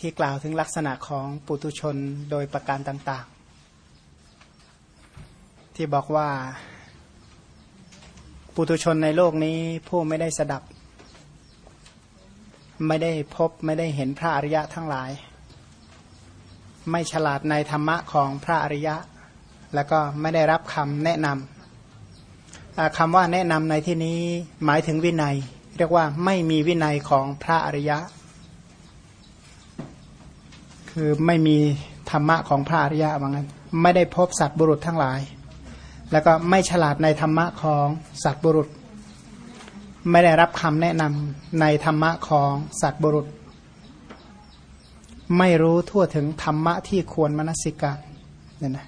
ที่กล่าวถึงลักษณะของปุตุชนโดยประการต่าง ๆ ที่บอกว่า ปุตุชนในโลกนี้ผู้ไม่ได้สดับ ไม่ได้พบไม่ได้เห็นพระอริยะทั้งหลาย ไม่ฉลาดในธรรมะของพระอริยะ แล้วก็ไม่ได้รับคำแนะนำคำว่าแนะนำในที่นี้หมายถึงวินัย เรียกว่าไม่มีวินัยของพระอริยะ คือไม่มีธรรมะของพระอริยะว่างั้น ไม่ได้พบสัตว์บุรุษทั้งหลาย แล้วก็ไม่ฉลาดในธรรมะของสัตว์บุรุษ ไม่ได้รับคำแนะนำในธรรมะของสัตว์บุรุษ ไม่รู้ทั่วถึงธรรมะที่ควรมนสิการเนี่ยนะ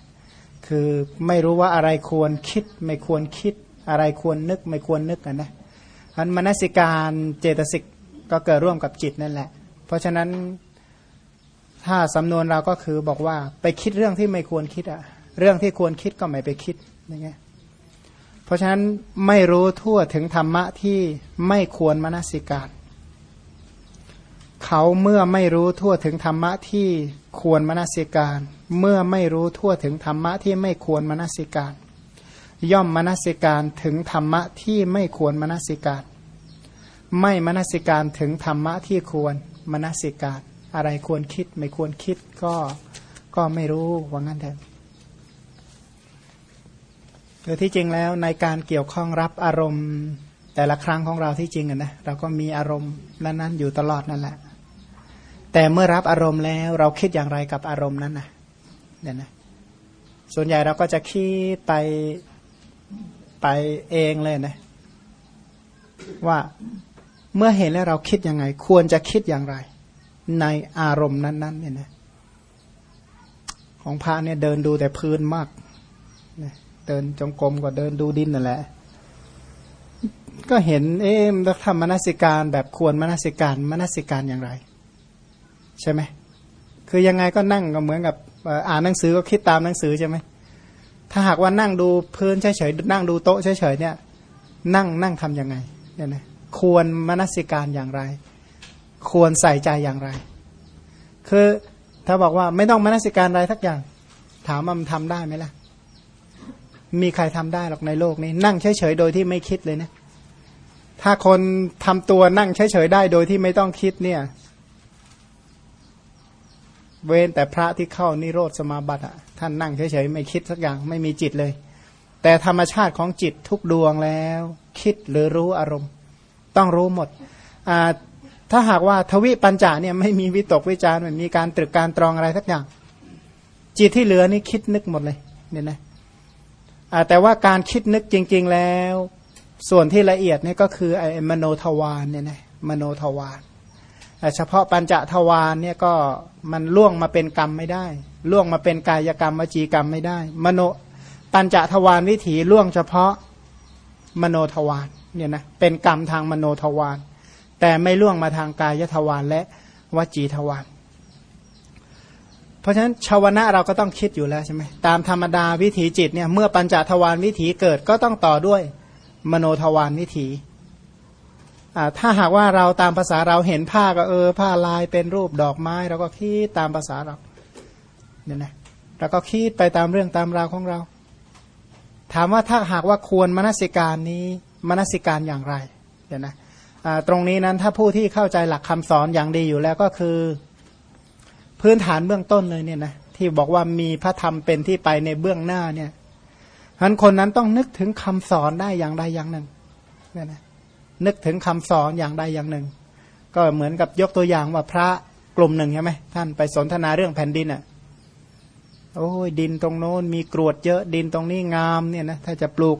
คือไม่รู้ว่าอะไรควรคิด ไม่ควรคิด อะไรควรนึก ไม่ควรนึกนะนะอันมนสิการเจตสิกก็เกิดร่วมกับจิตนั่นแหละ เพราะฉะนั้น ถ้าสำนวนเราก็คือบอกว่าไปคิดเรื่องที่ไม่ควรคิดอะเรื่องที่ควรคิดก็ไม่ไปคิดอย่างเงี้ยเพราะฉะนั้นไม่รู้ทั่วถึงธรรมะที่ไม่ควรมนสิการเขาเมื่อไม่รู้ทั่วถึงธรรมะที่ควรมนสิการ เมื่อไม่รู้ทั่วถึงธรรมะที่ไม่ควรมนสิการ ย่อมมนสิการถึงธรรมะที่ไม่ควรมนสิการ ไม่มนสิการถึงธรรมะที่ควรมนสิการ อะไรควรคิดไม่ควรคิดก็ก็ไม่รู้ว่างั้นเถอะคือที่จริงแล้วในการเกี่ยวข้องรับอารมณ์ แต่ละครั้งของเราที่จริงอะนะเราก็มีอารมณ์นั้นๆอยู่ตลอดนั่นแหละ แต่เมื่อรับอารมณ์แล้วเราคิดอย่างไรกับอารมณ์นั้นนะเนี่ยนะส่วนใหญ่เราก็จะคิดไปไปเองเลยนะว่าเมื่อเห็นแล้วเราคิดยังไง ควรจะคิดอย่างไร ในอารมณ์นั้นๆเนี่ยนะของพระเนี่ยเดินดูแต่พื้นมากนะเดินจงกรมก็เดินดูดินนั่นแหละ ก็เห็นเอ๊ะทำมนสิการแบบควรมนสิการมนสิการอย่างไร ใช่ไหมคือยังไงก็นั่งก็เหมือนกับอ่านหนังสือก็คิดตามหนังสือใช่ไหมถ้าหากว่านั่งดูพื้นเฉยๆนั่งดูโต๊ะเฉยๆเนี่ย นั่งนั่งทำยังไงเนี่ยนะควรมนสิการอย่างไร ควรใส่ใจอย่างไร คือถ้าบอกว่าไม่ต้องมนสิการอะไรทักอย่าง ถามว่ามันทำได้ไหมล่ะ มีใครทำได้หรอกในโลกนี้ นั่งเฉยๆโดยที่ไม่คิดเลยนะ ถ้าคนทำตัวนั่งเฉยๆได้โดยที่ไม่ต้องคิดเนี่ย เว้นแต่พระที่เข้านิโรธสมาบัติอะท่านนั่งเฉยๆไม่คิดสักอย่าง ไม่มีจิตเลย แต่ธรรมชาติของจิตทุกดวงแล้ว คิดหรือรู้อารมณ์ ต้องรู้หมดอ่า ถ้าหากว่าทวิปัญจาเนี่ยไม่มีวิตกวิจารไม่มีการตรึกการตรองอะไรสักอย่าง จิตที่เหลือนี่คิดนึกหมดเลยเนี่ยนะแต่ว่าการคิดนึกจริง ๆแล้ว ส่วนที่ละเอียดนี่ก็คือไอ้มโนทวารเนี่ยนะมโนทวารเฉพาะปัญจทวารเนี่ยก็มันล่วงมาเป็นกรรมไม่ได้ ล่วงมาเป็นกายกรรมวจีกรรมไม่ได้ มโนปัญจทวารวิถีล่วงเฉพาะมโนทวารเนี่ยนะเป็นกรรมทางมโนทวาร แต่ไม่ล่วงมาทางกายทวารและวจีทวารเพราะฉะนั้นชาวนะเราก็ต้องคิดอยู่แล้วใช่ไหมตามธรรมดาวิถีจิตเนี่ยเมื่อปัญจทวารวิถีเกิดก็ต้องต่อด้วยมโนทวารวิถีถ้าหากว่าเราตามภาษาเราเห็นผ้าก็เออ ผ้าลายเป็นรูปดอกไม้เราก็คิดตามภาษาเราเนี่ยนะเราก็คิดไปตามเรื่องตามราวของเรา ถามว่าถ้าหากว่าควรมนสิการนี้มนสิการอย่างไรเดี๋ยวนะ ตรงนี้นั้นถ้าผู้ที่เข้าใจหลักคำสอนอย่างดีอยู่แล้วก็คือ พื้นฐานเบื้องต้นเลยเนี่ยนะที่บอกว่ามีพระธรรมเป็นที่ไปในเบื้องหน้าเนี่ยฉะนั้นคนนั้นต้องนึกถึงคำสอนได้อย่างใดอย่างหนึ่งเนี่ยนะนึกถึงคำสอนอย่างใดอย่างหนึ่ง ก็เหมือนกับยกตัวอย่างว่าพระกลุ่มหนึ่งใช่ไหมท่านไปสนทนาเรื่องแผ่นดินอะโอ้ยดินตรงโน้นมีกรวดเยอะดินตรงนี้งามเนี่ยนะถ้าจะปลูก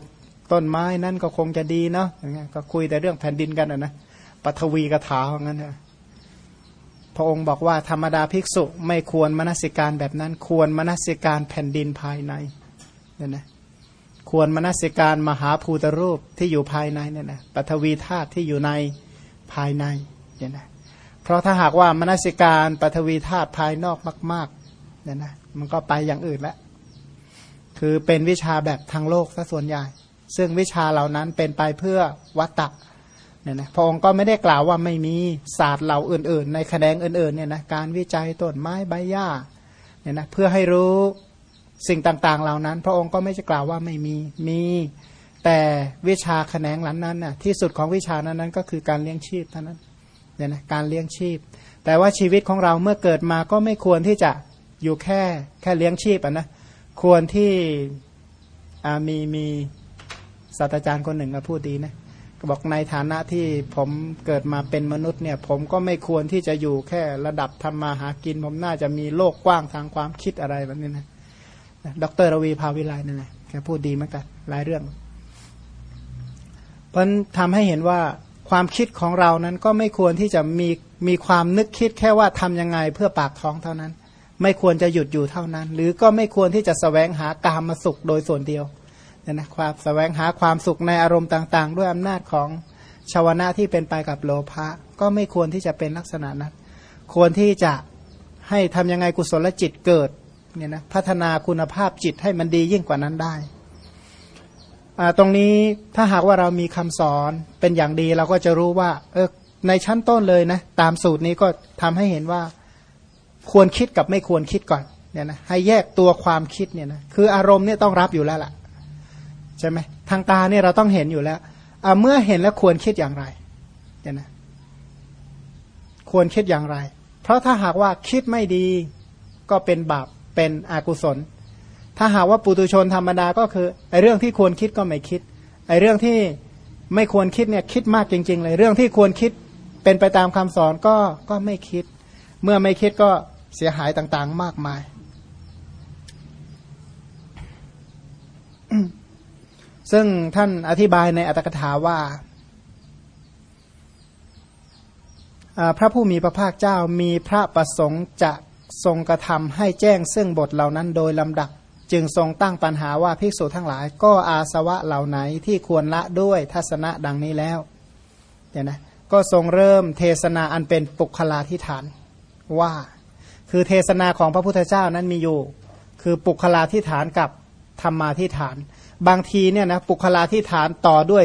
ต้นไม้นั่นก็คงจะดีเนาะอย่างเงี้ยก็คุยแต่เรื่องแผ่นดินกันนะปฐวีกถาของนั้นนะพระองค์บอกว่าธรรมดาภิกษุไม่ควรมนสิการแบบนั้น ควรมนสิการแผ่นดินภายในเนี่ยนะควรมนสิการมหาภูตรูปที่อยู่ภายในเนี่ยนะปฐวีธาตุที่อยู่ในภายในเนี่ยนะเพราะถ้าหากว่ามนสิการปฐวีธาตุภายนอกมากๆเนี่ยนะมันก็ไปอย่างอื่นล้วคือเป็นวิชาแบบทางโลกซะส่วนใหญ่ ซึ่งวิชาเหล่านั้นเป็นไปเพื่อวัตตะเนี่ยนะพระองค์ก็ไม่ได้กล่าวว่าไม่มีศาสตร์เหล่าอื่น ๆ ในแขนงอื่นๆเนี่ยนะการวิจัยต้นไม้ใบหญ้าเนี่ยนะเพื่อให้รู้สิ่งต่างๆ เหล่านั้น พระองค์ก็ไม่จะกล่าวว่าไม่มีมีแต่วิชาแขนงหลังนั้นน่ะที่สุดของวิชานั้นนั้นก็คือการเลี้ยงชีพเท่านั้นเนี่ยนะการเลี้ยงชีพ แต่ว่าชีวิตของเราเมื่อเกิดมาก็ไม่ควรที่จะอยู่แค่แค่เลี้ยงชีพอะนะควรที่มีมี ศาสตราจารย์คนหนึ่งก็พูดดีนะบอกในฐานะที่ผมเกิดมาเป็นมนุษย์เนี่ย ผมก็ไม่ควรที่จะอยู่แค่ระดับทำมาหากิน ผมน่าจะมีโลกกว้างทางความคิดอะไรแบบนี้นะดรรวีภาวิไลนั่นแหละแกพูดดีมือนกันหลายเรื่อง เพราะทำให้เห็นว่าความคิดของเรานั้นก็ไม่ควรที่จะมีมีความนึกคิดแค่ว่าทํำยังไงเพื่อปากท้องเท่านั้น ไม่ควรจะหยุดอยู่เท่านั้น หรือก็ไม่ควรที่จะสแสวงหากามมาสุขโดยส่วนเดียว เนี่ยนะความสแสวงหาความสุขในอารมณ์ต่าง ๆ ด้วยอำนาจของชาวนะที่เป็นไปกับโลภะก็ไม่ควรที่จะเป็นลักษณะนั้น ควรที่จะให้ทำยังไงกุศลจิตเกิดเนี่ยนะพัฒนาคุณภาพจิตให้มันดียิ่งกว่านั้นได้ ตรงนี้ถ้าหากว่าเรามีคำสอนเป็นอย่างดีเราก็จะรู้ว่าเออในชั้นต้นเลยนะตามสูตรนี้ก็ทำให้เห็นว่าควรคิดกับไม่ควรคิดก่อนเนี่ยนะให้แยกตัวความคิดเนี่ยนะคืออารมณ์เนี่ยต้องรับอยู่แล้วล่ะ ใช่ไหมทางตาเนี่ยเราต้องเห็นอยู่แล้วเมื่อเห็นแล้วควรคิดอย่างไรเนี่ยนะควรคิดอย่างไร เพราะถ้าหากว่าคิดไม่ดีก็เป็นบาปเป็นอกุศล ถ้าหากว่าปุตุชนธรรมดาก็คือไอ้เรื่องที่ควรคิดก็ไม่คิดไอ้เรื่องที่ไม่ควรคิดเนี่ยคิดมากจริง ๆ เลยเรื่องที่ควรคิดเป็นไปตามคำสอนก็ก็ไม่คิด เมื่อไม่คิดก็เสียหายต่างๆ มากมาย ซึ่งท่านอธิบายในอัตถกถาว่า พระผู้มีพระภาคเจ้ามีพระประสงค์จะทรงกระทำให้แจ้งซึ่งบทเหล่านั้นโดยลำดับ จึงทรงตั้งปัญหาว่าภิกษุทั้งหลาย ก็อาสวะเหล่าไหนที่ควรละด้วยทัศนะดังนี้แล้วเนี่ยนะก็ทรงเริ่มเทศนาอันเป็นปุคลาธิฐานว่า คือเทศนาของพระพุทธเจ้านั้นมีอยู่ คือปุคลาธิฐานกับธรรมาธิฐาน บางทีเนี่ยนะปุคลาที่ฐานต่อด้วย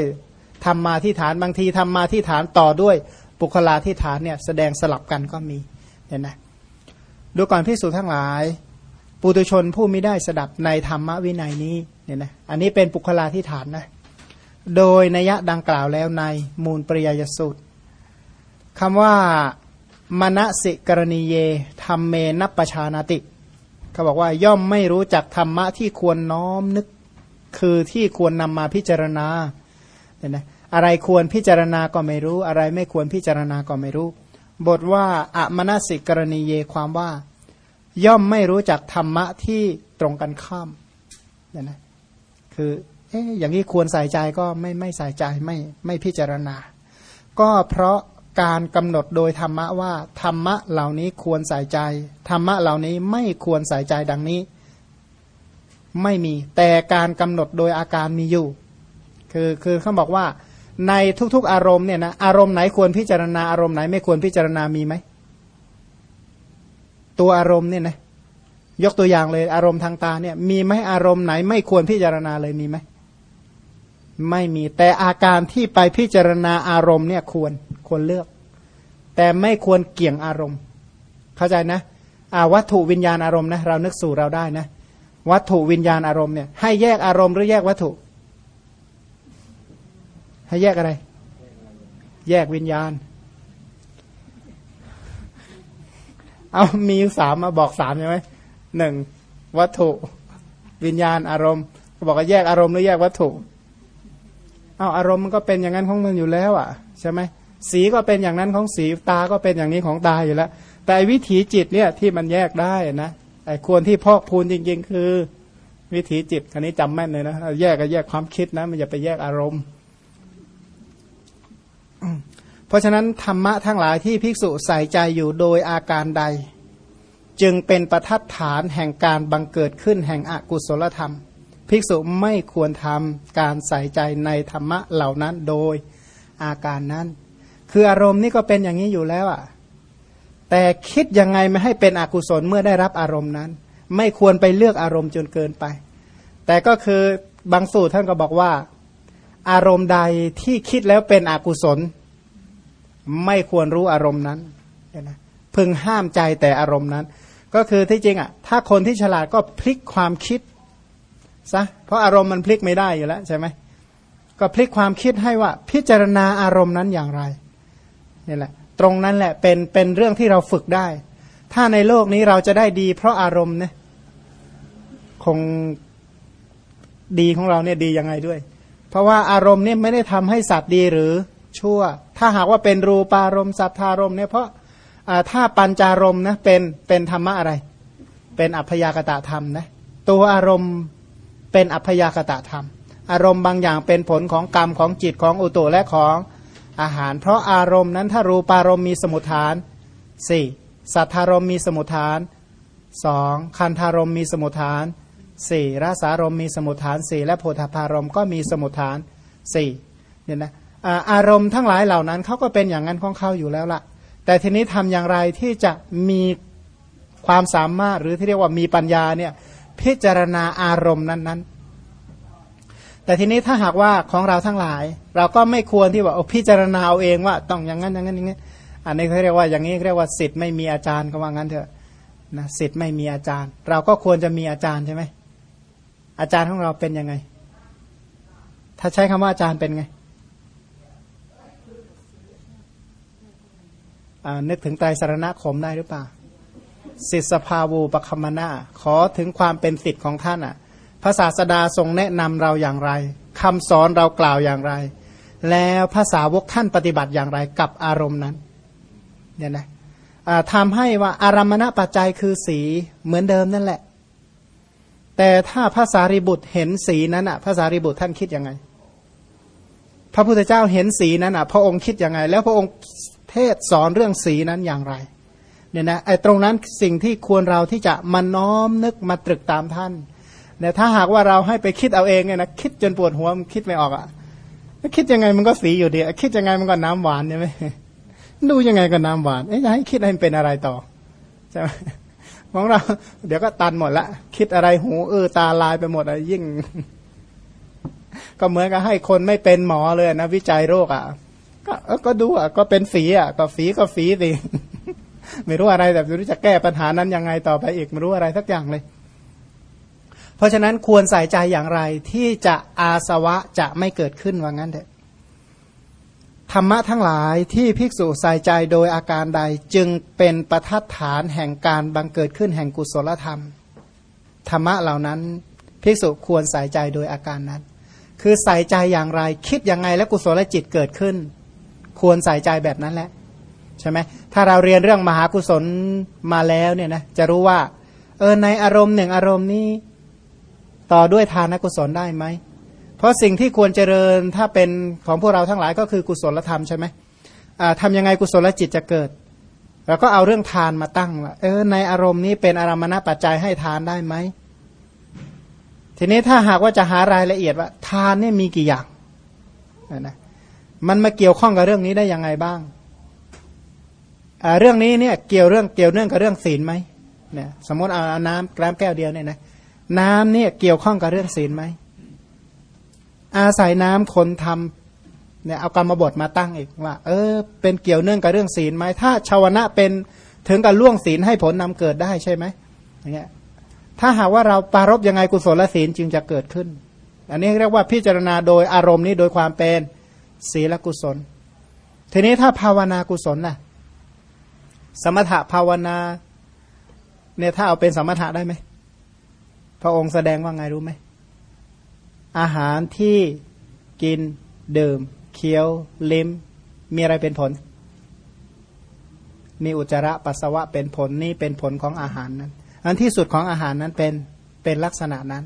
ธรรมาที่ฐานบางทีธรรมาที่ฐานต่อด้วยปุคลาที่ฐานเนี่ยแสดงสลับกันก็มีเนี่ยนะดูก่อนพิสูจทั้งหลาย ปุตุชนผู้ไม่ได้สดับในธรรมวินัยนี้เนี่ยนะอันนี้เป็นปุคลาที่ฐานนะโดยนัยดังกล่าวแล้วในมูลปริยยสูตรคำว่ามณสิกรณีเยธรรมเมนปชานาติเขาบอกว่าย่อมไม่รู้จักธรรมะที่ควรน้อมนึก คือที่ควรนำมาพิจารณาเนี่ยนะอะไรควรพิจารณาก็ไม่รู้ อะไรไม่ควรพิจารณาก็ไม่รู้ บทว่าอะมนสิกรณีเยความว่า ย่อมไม่รู้จักธรรมะที่ตรงกันข้ามเนี่ยนะคือเอ๊ะอย่างนี้ควรใส่ใจก็ไม่ไม่ใส่ใจไม่ไม่พิจารณา ก็เพราะการกำหนดโดยธรรมะว่าธรรมะเหล่านี้ควรใส่ใจธรรมะเหล่านี้ไม่ควรใส่ใจดังนี้ ไม่มี แต่การกำหนดโดยอาการมีอยู่ คือคือเขาบอกว่าในทุกๆ อารมณ์เนี่ยนะอารมณ์ไหนควรพิจารณาอารมณ์ไหนไม่ควรพิจารณามีไหมตัวอารมณ์เนี่ยนะยกตัวอย่างเลยอารมณ์ทางตาเนี่ยมีไหมอารมณ์ไหนไม่ควรพิจารณาเลยมีไหมไม่มีแต่อาการที่ไปพิจารณาอารมณ์เนี่ยควรควรเลือก แต่ไม่ควรเกี่ยงอารมณ์ เข้าใจนะอาวัตถุวิญญาณอารมณ์นะเรานึกสู่เราได้นะ วัตถุวิญญาณอารมณ์เนี่ยให้แยกอารมณ์หรือแยกวัตถุ ให้แยกอะไร แยกวิญญาณ เอามีสามมาบอกสามใช่ไหมหนึ่งวัตถุวิญญาณอารมณ์บอกว่าแยกอารมณ์หรือแยกวัตถุเอาอารมณ์มันก็เป็นอย่างนั้นของมันอยู่แล้วอะใช่ไหมสีก็เป็นอย่างนั้นของสีตาก็เป็นอย่างนี้ของตาอยู่แล้ว แต่วิถีจิตเนี่ยที่มันแยกได้นะ ไอ้ควรที่พอกพูนจริง ๆ คือ วิถีจิตอันนี้จำแม่นเลยนะแยกก็แยกความคิดนะมันอย่าไปแยกอารมณ์ เพราะฉะนั้นธรรมะทั้งหลายที่ภิกษุใส่ใจอยู่โดยอาการใด จึงเป็นประทัดฐานแห่งการบังเกิดขึ้นแห่งอกุศลธรรม ภิกษุไม่ควรทำการใส่ใจในธรรมะเหล่านั้นโดยอาการนั้น คืออารมณ์นี่ก็เป็นอย่างนี้อยู่แล้วอะ แต่คิดยังไงไม่ให้เป็นอกุศลเมื่อได้รับอารมณ์นั้น ไม่ควรไปเลือกอารมณ์จนเกินไป แต่ก็คือบางสูตรท่านก็บอกว่า อารมณ์ใดที่คิดแล้วเป็นอกุศล ไม่ควรรู้อารมณ์นั้นนะพึงห้ามใจแต่อารมณ์นั้น ก็คือที่จริงอะถ้าคนที่ฉลาดก็พลิกความคิดซะเพราะอารมณ์มันพลิกไม่ได้อยู่แล้วใช่ไหมก็พลิกความคิดให้ว่าพิจารณาอารมณ์นั้นอย่างไรนี่แหละ ตรงนั้นแหละเป็นเป็นเรื่องที่เราฝึกได้ ถ้าในโลกนี้เราจะได้ดี เพราะอารมณ์เนี่ยคงดีของเราเนี่ยดียังไงด้วย เพราะว่าอารมณ์เนี่ยไม่ได้ทำให้สัตว์ดีหรือชั่ว ถ้าหากว่าเป็นรูปารมณ์สัทธารมณ์เนี่ยเพราะถ้าปัญจารมณ์นะเป็นเป็นธรรมะอะไร เป็นอัพยากตะธรรมนะตัวอารมณ์เป็นอัพยากตะธรรม อารมณ์บางอย่างเป็นผลของกรรมของจิตของอุตุและของ อาหาร เพราะอารมณ์นั้นถ้ารูปารมณ์มีสมุทฐานสี่สัทธารมณ์มีสมุทฐานสองคันธารมณ์มีสมุทฐานสี่รสารมมีสมุทฐานสี่และโพธพารมก็มีสมุทฐานสี่เนี่ยนะอารมณ์ทั้งหลายเหล่านั้นเขาก็เป็นอย่างนั้นของเขาอยู่แล้วละ่ะ แต่ทีนี้ทำอย่างไรที่จะมีความสามารถหรือที่เรียกว่ามีปัญญาเนี่ยพิจารณาอารมณ์นั้นๆ แต่ทีนี้ถ้าหากว่าของเราทั้งหลาย เราก็ไม่ควรที่ว่าพิจารณาเอาเองว่าต้องอย่างนั้นอย่างนั้นอย่างนี้อันนี้เขาเรียกว่าอย่างนี้เรียกว่าสิทธิ์ไม่มีอาจารย์ก็ว่างั้นเถอะนะสิทธิ์ไม่มีอาจารย์ เราก็ควรจะมีอาจารย์ใช่ไหมอาจารย์ของเราเป็นยังไง ถ้าใช้คำว่าอาจารย์เป็นไงนึกถึงไตรสารณคมได้หรือเปล่าสิทธภาวูปคัมนาขอถึงความเป็นสิทธิ์ของท่านอะ พระศาสดาทรงแนะนำเราอย่างไรคำสอนเรากล่าวอย่างไร แล้วภาษาวกท่านปฏิบัติอย่างไรกับอารมณ์นั้นเนี่ยนะทำให้ว่าอารมณปัจจัยคือสีเหมือนเดิมนั่นแหละ แต่ถ้าภาษาริบุตรเห็นสีนั้นอะภาษาริบุตรท่านคิดยังไง พระพุทธเจ้าเห็นสีนั้นอะ พระองค์คิดยังไง แล้วพระองค์เทศสอนเรื่องสีนั้นอย่างไรเนี่ยนะไอ้ตรงนั้นสิ่งที่ควรเราที่จะมาน้อมนึกมาตรึกตามท่าน เนี่ถ้าหากว่าเราให้ไปคิดเอาเองเนี่ยนะคิดจนปวดหัวมันคิดไม่ออกอะ่ะคิดยังไงมันก็สีอยู่ดีคิดยังไงมันก็น้ำหวานใช่ไหมดูยังไงก็น้ำหวานเอ๊ะจะให้คิดให้มันเป็นอะไรต่อใช่ไหมของเรา เดี๋ยวก็ตันหมดละคิดอะไรหูเออตาลายไปหมดอะยิ่ง ก็เหมือนกับให้คนไม่เป็นหมอเลยนะวิจัยโรคอะก็ก็ดูอะก็เป็นฝีอะก็ฝีก็ฝีสิไม่รู้อะไรแต่ไม่รู้จะแก้ปัญหานั้นยังไงต่อไปอีกไม่รู้อะไรสักอย่างเลย ราะฉะนั้นควรใส่ใจอย่างไรที่จะอาสวะจะไม่เกิดขึ้นว่างั้นเถอะธรรมะทั้งหลายที่ภิกษุใส่ใจโดยอาการใดจึงเป็นประทัดฐานแห่งการบังเกิดขึ้นแห่งกุศลธรรม ธรรมะเหล่านั้นภิกษุควรใส่ใจโดยอาการนั้น คือใส่ใจอย่างไรคิดอย่างไงแล้วกุศลจิตเกิดขึ้น ควรใส่ใจแบบนั้นแหละใช่ไหมถ้าเราเรียนเรื่องมหากุศลมาแล้วเนี่ยนะจะรู้ว่าเออในอารมณ์หนึ่งอารมณ์นี้ ต่อด้วยทานกุศลได้ไหม เพราะสิ่งที่ควรเจริญถ้าเป็นของพวกเราทั้งหลายก็คือกุศลธรรมใช่ไหมทำยังไงกุศลจิตจะเกิดเราก็เอาเรื่องทานมาตั้งว่าเออในอารมณ์นี้เป็นอารมณปัจจัยให้ทานได้ไหม ทีนี้ถ้าหากว่าจะหารายละเอียดว่า ทานนี่มีกี่อย่างนะมันมาเกี่ยวข้องกับเรื่องนี้ได้ยังไงบ้างเรื่องนี้เนี่ยเกี่ยวเรื่องเกี่ยวเนื่องกับเรื่องศีลไหมเนี่ยสมมติเอาน้ำแก้มแก้วเดียวเนี่ยนะ น้ำเนี่ยเกี่ยวข้องกับเรื่องศีลไหม อาศัยน้ำคนทำเนี่ยเอากรรมบทมาตั้งอีกว่า เออ เป็นเกี่ยวเนื่องกับเรื่องศีลไหมถ้าชาวนะเป็นถึงกับล่วงศีลให้ผลนำเกิดได้ใช่ไหมอย่างเงี้ยถ้าหากว่าเราปารบยังไงกุศลศีลจึงจะเกิดขึ้น อันนี้เรียกว่าพิจารณาโดยอารมณ์นี้โดยความเป็นศีลกุศล ทีนี้ถ้าภาวนากุศลน่ะ สมถะภาวนา เนี่ยถ้าเอาเป็นสมถะได้ไหม พระองค์แสดงว่าไงรู้ไหม อาหารที่กินดื่ม เคี้ยวลิ้ม มีอะไรเป็นผล มีอุจจาระปัสสาวะเป็นผลนี่เป็นผลของอาหารนั้น อันที่สุดของอาหารนั้นเป็นเป็นลักษณะนั้น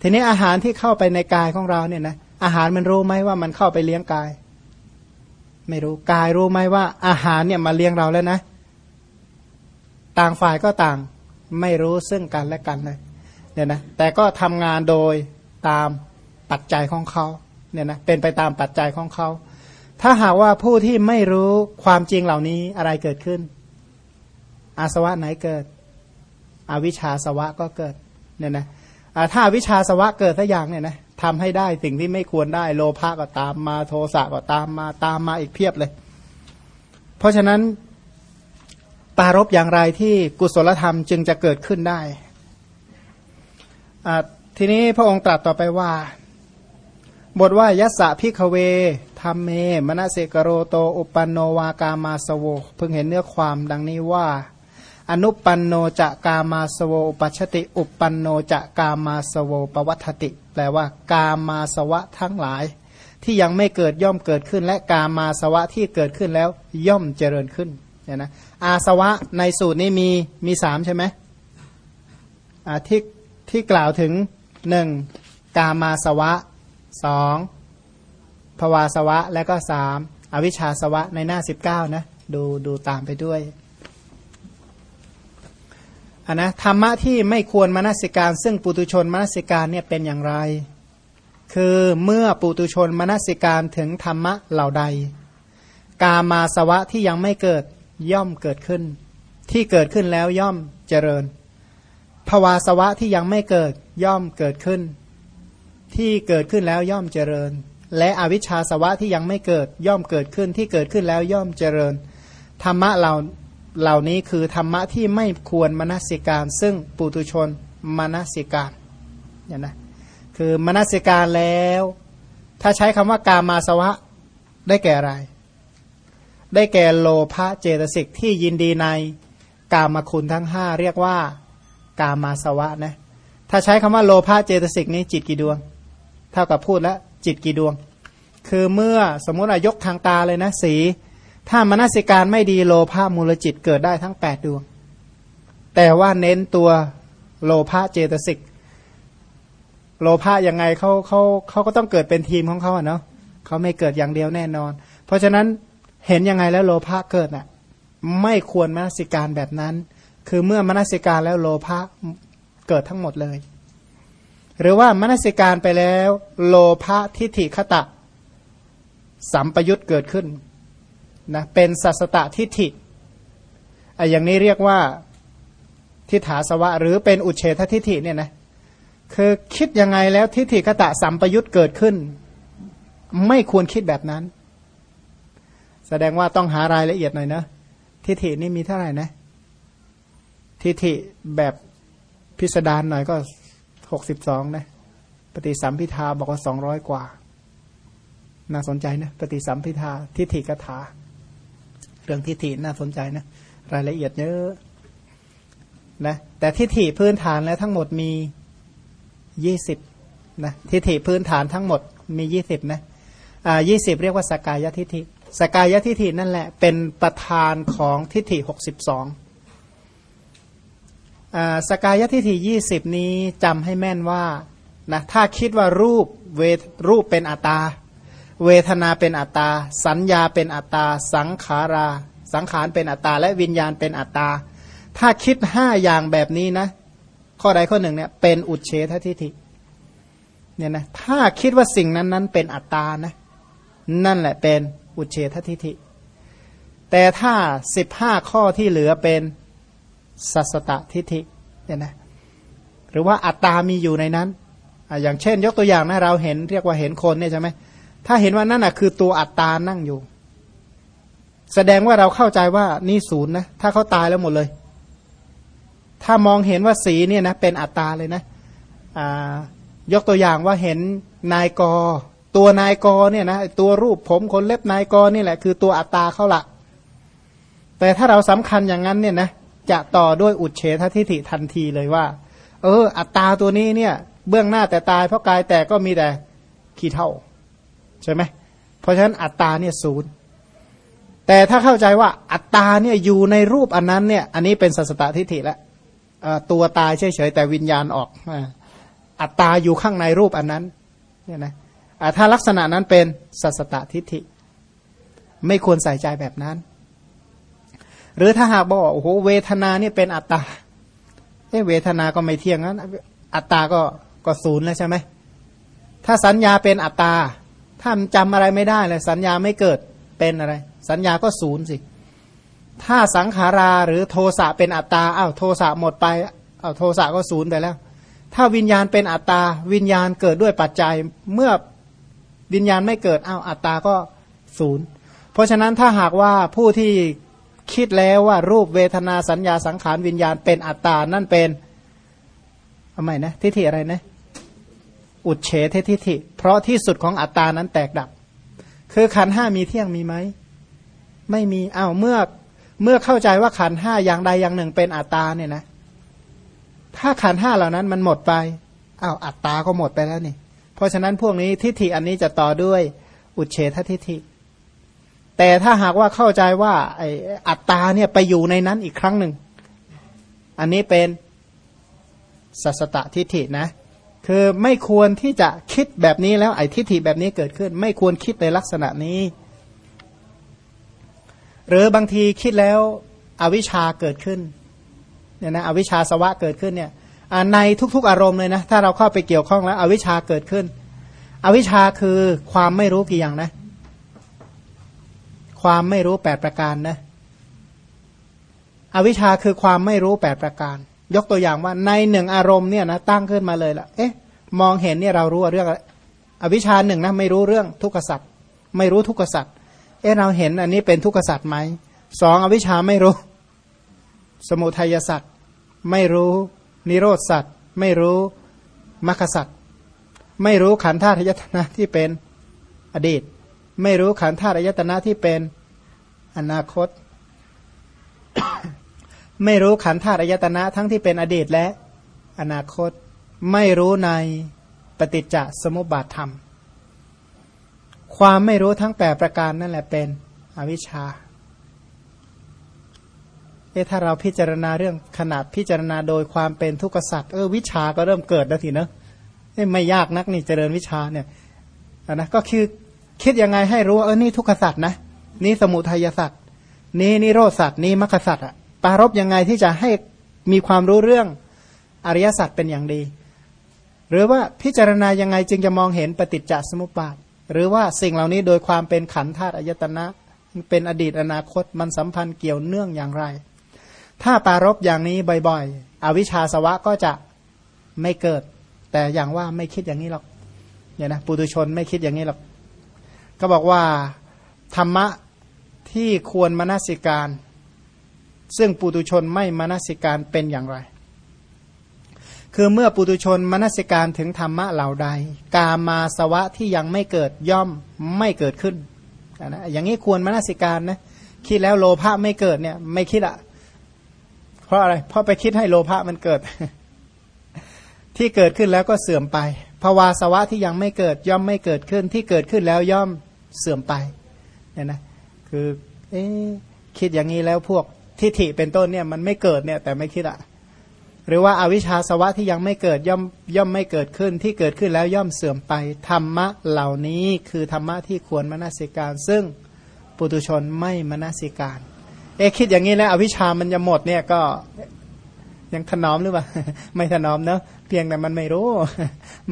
ทีนี้อาหารที่เข้าไปในกายของเราเนี่ยนะอาหารมันรู้ไหมว่ามันเข้าไปเลี้ยงกาย ไม่รู้กายรู้ไหมว่า อาหารเนี่ยมาเลี้ยงเราแล้วนะ ต่างฝ่ายก็ต่าง ไม่รู้ซึ่งกันและกันเลย เนี่ยนะแต่ก็ทำงานโดยตามปัจจัยของเขาเนี่ยนะเป็นไปตามปัจจัยของเขา ถ้าหากว่าผู้ที่ไม่รู้ความจริงเหล่านี้อะไรเกิดขึ้น อาสวะไหนเกิด อวิชชาสวะก็เกิดเนี่ยนะถ้าวิชาสวะเกิดสักอย่างเนี่ยนะทำให้ได้สิ่งที่ไม่ควรได้โลภะก็ตามมาโทสะก็ตามมาตามมาอีกเพียบเลย เพราะฉะนั้นปารบอย่างไรที่กุศลธรรมจึงจะเกิดขึ้นได้ ทีนี้พระองค์ตรัสต่อไปว่า บทว่ายัสสะ ภิกขเวธัมเมมนสิกโรโต อนุปปันโนวากามาสโว พึงเห็นเนื้อความดังนี้ว่า อนุปปันโนจะกามาสโวอุปปัชชติ อุปปันโนจะกามาสโวปวัฑฒติ แปลว่ากามาสวะทั้งหลาย ที่ยังไม่เกิดย่อมเกิดขึ้น และกามาสวะที่เกิดขึ้นแล้วย่อมเจริญขึ้นเนี่ยนะอาสวะในสูตรนี้มีมีสามใช่ไหมอาที่ ที่กล่าวถึงหนึ่งกามาสวะสองภวาสวะและก็สามอวิชชาสวะในหน้าสิบเก้านะดูดูตามไปด้วยอันนะธรรมะที่ไม่ควรมนสิการ ซึ่งปุตุชนมนสิการเนี่ยเป็นอย่างไร คือเมื่อปุตุชนมนสิการถึงธรรมะเหล่าใด กามาสวะที่ยังไม่เกิดย่อมเกิดขึ้น ที่เกิดขึ้นแล้วย่อมเจริญ ภวาสวะที่ยังไม่เกิดย่อมเกิดขึ้น ที่เกิดขึ้นแล้วย่อมเจริญ และอวิชชาสวะที่ยังไม่เกิดย่อมเกิดขึ้น ที่เกิดขึ้นแล้วย่อมเจริญ ธรรมะเหล่าเหล่านี้คือธรรมะที่ไม่ควรมนสิการ ซึ่งปุตุชนมนสิการเนี่ยนะคือมนสิการแล้ว ถ้าใช้คำว่ากามาสวะได้แก่อะไร ได้แก่โลภะเจตสิกที่ยินดีในกามคุณทั้งห้าเรียกว่า กามาสวะนะถ้าใช้คำว่าโลภะเจตสิกนี้จิตกี่ดวง เท่ากับพูดแล้วจิตกี่ดวง คือเมื่อสมมติอายกทางตาเลยนะสี ถ้ามนสิการไม่ดีโลภะมูลจิตเกิดได้ทั้งแปดดวง แต่ว่าเน้นตัวโลภะเจตสิก โลภะยังไงเขาเขาเขาก็ต้องเกิดเป็นทีมของเขาเนาะเขาไม่เกิดอย่างเดียวแน่นอน เพราะฉะนั้นเห็นยังไงแล้วโลภะเกิดอะ ไม่ควรมนสิการแบบนั้น คือเมื่อมนสิการแล้วโลภะเกิดทั้งหมดเลย หรือว่ามนสิการไปแล้ว โลภะทิฏฐิคตะ สัมปยุตเกิดขึ้นนะเป็นสัสตะทิฏฐิไอ้อย่างนี้เรียกว่าทิฏฐาสวะ หรือเป็นอุเฉททิฏฐิเนี่ยนะคือคิดยังไงแล้วทิฏฐิคตะสัมปยุตเกิดขึ้น ไม่ควรคิดแบบนั้น แสดงว่าต้องหารายละเอียดหน่อยนะทิฏฐินี่มีเท่าไหร่นะ ทิฏฐิแบบพิสดารหน่อยก็หกสิบสองนะปฏิสัมพิทาบอกว่าสองร้อยกว่า น่าสนใจนะปฏิสัมพิทาทิฏฐิกถา เรื่องทิฏฐิน่าสนใจนะ รายละเอียดเยอะนะแต่ทิฏฐิพื้นฐานแล้วทั้งหมดมียี่สิบนะทิฏฐิพื้นฐานทั้งหมดมียี่สิบนะอ่ายี่สิบเรียกว่าสกายทิฏฐิสกายทิฏฐินั่นแหละ เป็นประธานของทิฏฐิหกสิบสอง สกายทิฏฐิยี่สิบนี้จำให้แม่นว่านะถ้าคิดว่ารูปเวรูปเป็นอัตตา เวทนาเป็นอัตตา สัญญาเป็นอัตตา สังขารา สังขารเป็นอัตตา และวิญญาณเป็นอัตตา ถ้าคิดห้าอย่างแบบนี้นะ ข้อใดข้อหนึ่งเนี่ยเป็นอุเฉททิฏฐิเนี่ยนะถ้าคิดว่าสิ่งนั้นนั้นเป็นอัตตานะนั่นแหละเป็นอุเฉททิฏฐิแต่ถ้าสิบห้าข้อที่เหลือเป็น สัสตทิฏฐิเนี่ยนะหรือว่าอัตตามีอยู่ในนั้นออย่างเช่น ยกตัวอย่างนะเราเห็นเรียกว่าเห็นคนเนี่ยใช่ไหมถ้าเห็นว่านั่นอะคือตัวอัตตานั่งอยู่ แสดงว่าเราเข้าใจว่านี่ศูนย์นะถ้าเขาตายแล้วหมดเลย ถ้ามองเห็นว่าสีเนี่ยนะเป็นอัตตาเลยนะยกตัวอย่างว่าเห็นนายกตัวนายกเนี่ยนะตัวรูปผมคนเล็บนายกนี่แหละคือตัวอัตตาเขาละแต่ถ้าเราสำคัญอย่างนั้นเนี่ยนะ จะต่อด้วยอุดเฉททิฏฐิทันทีเลยว่า เออ อัตตาตัวนี้เนี่ย เบื้องหน้าแต่ตายเพราะกายแต่ก็มีแต่ขี้เท่า ใช่ไหมเพราะฉะนั้นอัตตาเนี่ยศูนย์แต่ถ้าเข้าใจว่าอัตตาเนี่ยอยู่ในรูปอันนั้นเนี่ย อันนี้เป็นสัสตทิฏฐิแล้วตัวตายเฉยๆแต่วิญญาณออกอัตตาอยู่ข้างในรูปอันนั้นเนี่ยนะถ้าลักษณะนั้นเป็นสัสตทิฏฐิ ไม่ควรใส่ใจแบบนั้น หรือถ้าหากบอกโอ้โหเวทนาเนี่ยเป็นอัตตาเอเวทนาก็ไม่เที่ยงนั้นอัตตาก็ก็ศูนย์แล้วใช่ไหมถ้าสัญญาเป็นอัตตาถ้ามันจำอะไรไม่ได้เลยสัญญาไม่เกิดเป็นอะไร สัญญาก็ศูนย์สิ ถ้าสังขาราหรือโทสะเป็นอัตตาอ้าวโทสะหมดไปอ้าวโทสะก็ศูนย์ไปแล้ว ถ้าวิญญาณเป็นอัตตาวิญญาณเกิดด้วยปัจจัยเมื่อวิญญาณไม่เกิดอ้าวอัตตาก็ศูนย์เพราะฉะนั้นถ้าหากว่าผู้ที่ คิดแล้วว่ารูปเวทนาสัญญาสังขารวิญญาณเป็นอัตตา นั่นเป็นทำไมนะทิฏฐิอะไรนะ อุดเฉททิฏฐิ เพราะที่สุดของอัตตานั้นแตกดับ คือขันห้ามีเที่ยงมีไหม ไม่มีอ้าวเมื่อเมื่อเข้าใจว่าขันห้าอย่างใดอย่างหนึ่งเป็นอัตตาเนี่ยนะ ถ้าขันห้าเหล่านั้นมันหมดไปอ้าวอัตตาก็หมดไปแล้วนี่ เพราะฉะนั้นพวกนี้ทิฏฐิอันนี้จะต่อด้วยอุเฉททิฏฐิ แต่ถ้าหากว่าเข้าใจว่าไออัตตาเนี่ยไปอยู่ในนั้นอีกครั้งหนึ่ง อันนี้เป็นสัสตทิฏฐินะ คือไม่ควรที่จะคิดแบบนี้แล้วไอ้ทิฏฐิแบบนี้เกิดขึ้น ไม่ควรคิดในลักษณะนี้ หรือบางทีคิดแล้วอวิชชาเกิดขึ้นเนี่ยนะอวิชชาสวะเกิดขึ้นเนี่ยในทุกๆอารมณ์เลยนะ ถ้าเราเข้าไปเกี่ยวข้องแล้ว อวิชชาเกิดขึ้น อวิชชาคือความไม่รู้กี่อย่างนะ ความไม่รู้แปดประการนะอวิชชาคือความไม่รู้แปดประการ ยกตัวอย่างว่าในหนึ่งอารมณ์เนี่ยนะตั้งขึ้นมาเลยละเอ๊ะ มองเห็นเนี่ยเรารู้เรื่องอวิชชาหนึ่งนะไม่รู้เรื่องทุกขสัตว์ไม่รู้ทุกขสัตว์เอ๊ะเราเห็นอันนี้เป็นทุกขสัตว์ไหมสองอวิชชาไม่รู้ สมุทัยสัตว์ไม่รู้ นิโรธสัตว์ไม่รู้มรรคสัตว์ไม่รู้ขันธ์ธาตุยตนะที่เป็นอดีต ไม่รู้ขันธ์ธาตุยตนะที่เป็นอนาคต ไม่รู้ขันธ์ธาตุยตนะทั้งที่เป็นอดีตและอนาคต ไม่รู้ในปฏิจจสมุปบาทธรรม ความไม่รู้ทั้งแปดประการนั่นแหละเป็นอวิชชาเอถ้าเราพิจารณาเรื่องขนาดพิจารณาโดยความเป็นทุกขสัตว์เออวิชาก็เริ่มเกิดแล้วทีเนอะไม่ยากนักนี่เจริญวิชาเนี่ยนะก็คือ คิดยังไงให้รู้ว่าเออนี่ทุกขสัตว์นะนี่สมุทัยสัตว์นี่นิโรสัตว์นี่มรรคสัตว์อะปารบยังไงที่จะให้มีความรู้เรื่องอริยสัจเป็นอย่างดี หรือว่าพิจารณายังไงจึงจะมองเห็นปฏิจจสมุปบาทหรือว่าสิ่งเหล่านี้โดยความเป็นขันธาตุอายตนะ เป็นอดีตอนาคตมันสัมพันธ์เกี่ยวเนื่องอย่างไร ถ้าปารบอย่างนี้บ่อยๆ อวิชชาสวะก็จะไม่เกิด แต่อย่างว่าไม่คิดอย่างนี้หรอกเนี่ยนะปุถุชนไม่คิดอย่างนี้หรอก ก็บอกว่าธรรมะที่ควรมนสิการ ซึ่งปุถุชนไม่มนสิการเป็นอย่างไร คือเมื่อปุถุชนมนสิการถึงธรรมะเหล่าใด กามาสวะที่ยังไม่เกิดย่อมไม่เกิดขึ้นนะอย่างนี้ควรมนสิการนะคิดแล้วโลภะไม่เกิดเนี่ยไม่คิดอะเพราะอะไรเพราะไปคิดให้โลภะมันเกิด ที่เกิดขึ้นแล้วก็เสื่อมไปภาวาสวะที่ยังไม่เกิดย่อมไม่เกิดขึ้น ที่เกิดขึ้นแล้วย่อม เสื่อมไปเนี่ยนะคือเอ๊คิดอย่างนี้แล้วพวกทิฏฐิเป็นต้นเนี่ยมันไม่เกิดเนี่ยแต่ไม่คิดอะหรือว่าอาวิชชาสวะที่ยังไม่เกิดย่อมย่อมไม่เกิดขึ้นที่เกิดขึ้นแล้วย่อมเสื่อมไป ธรรมะเหล่านี้คือธรรมะที่ควรมนสิการ ซึ่งปุตุชนไม่มนสิการ เอ๊คิดอย่างนี้แล้วอวิชามันจะหมดเนี่ยก็ยังถนอมหรือเปล่าไม่ถนอมเนาะเพียงแต่มันไม่รู้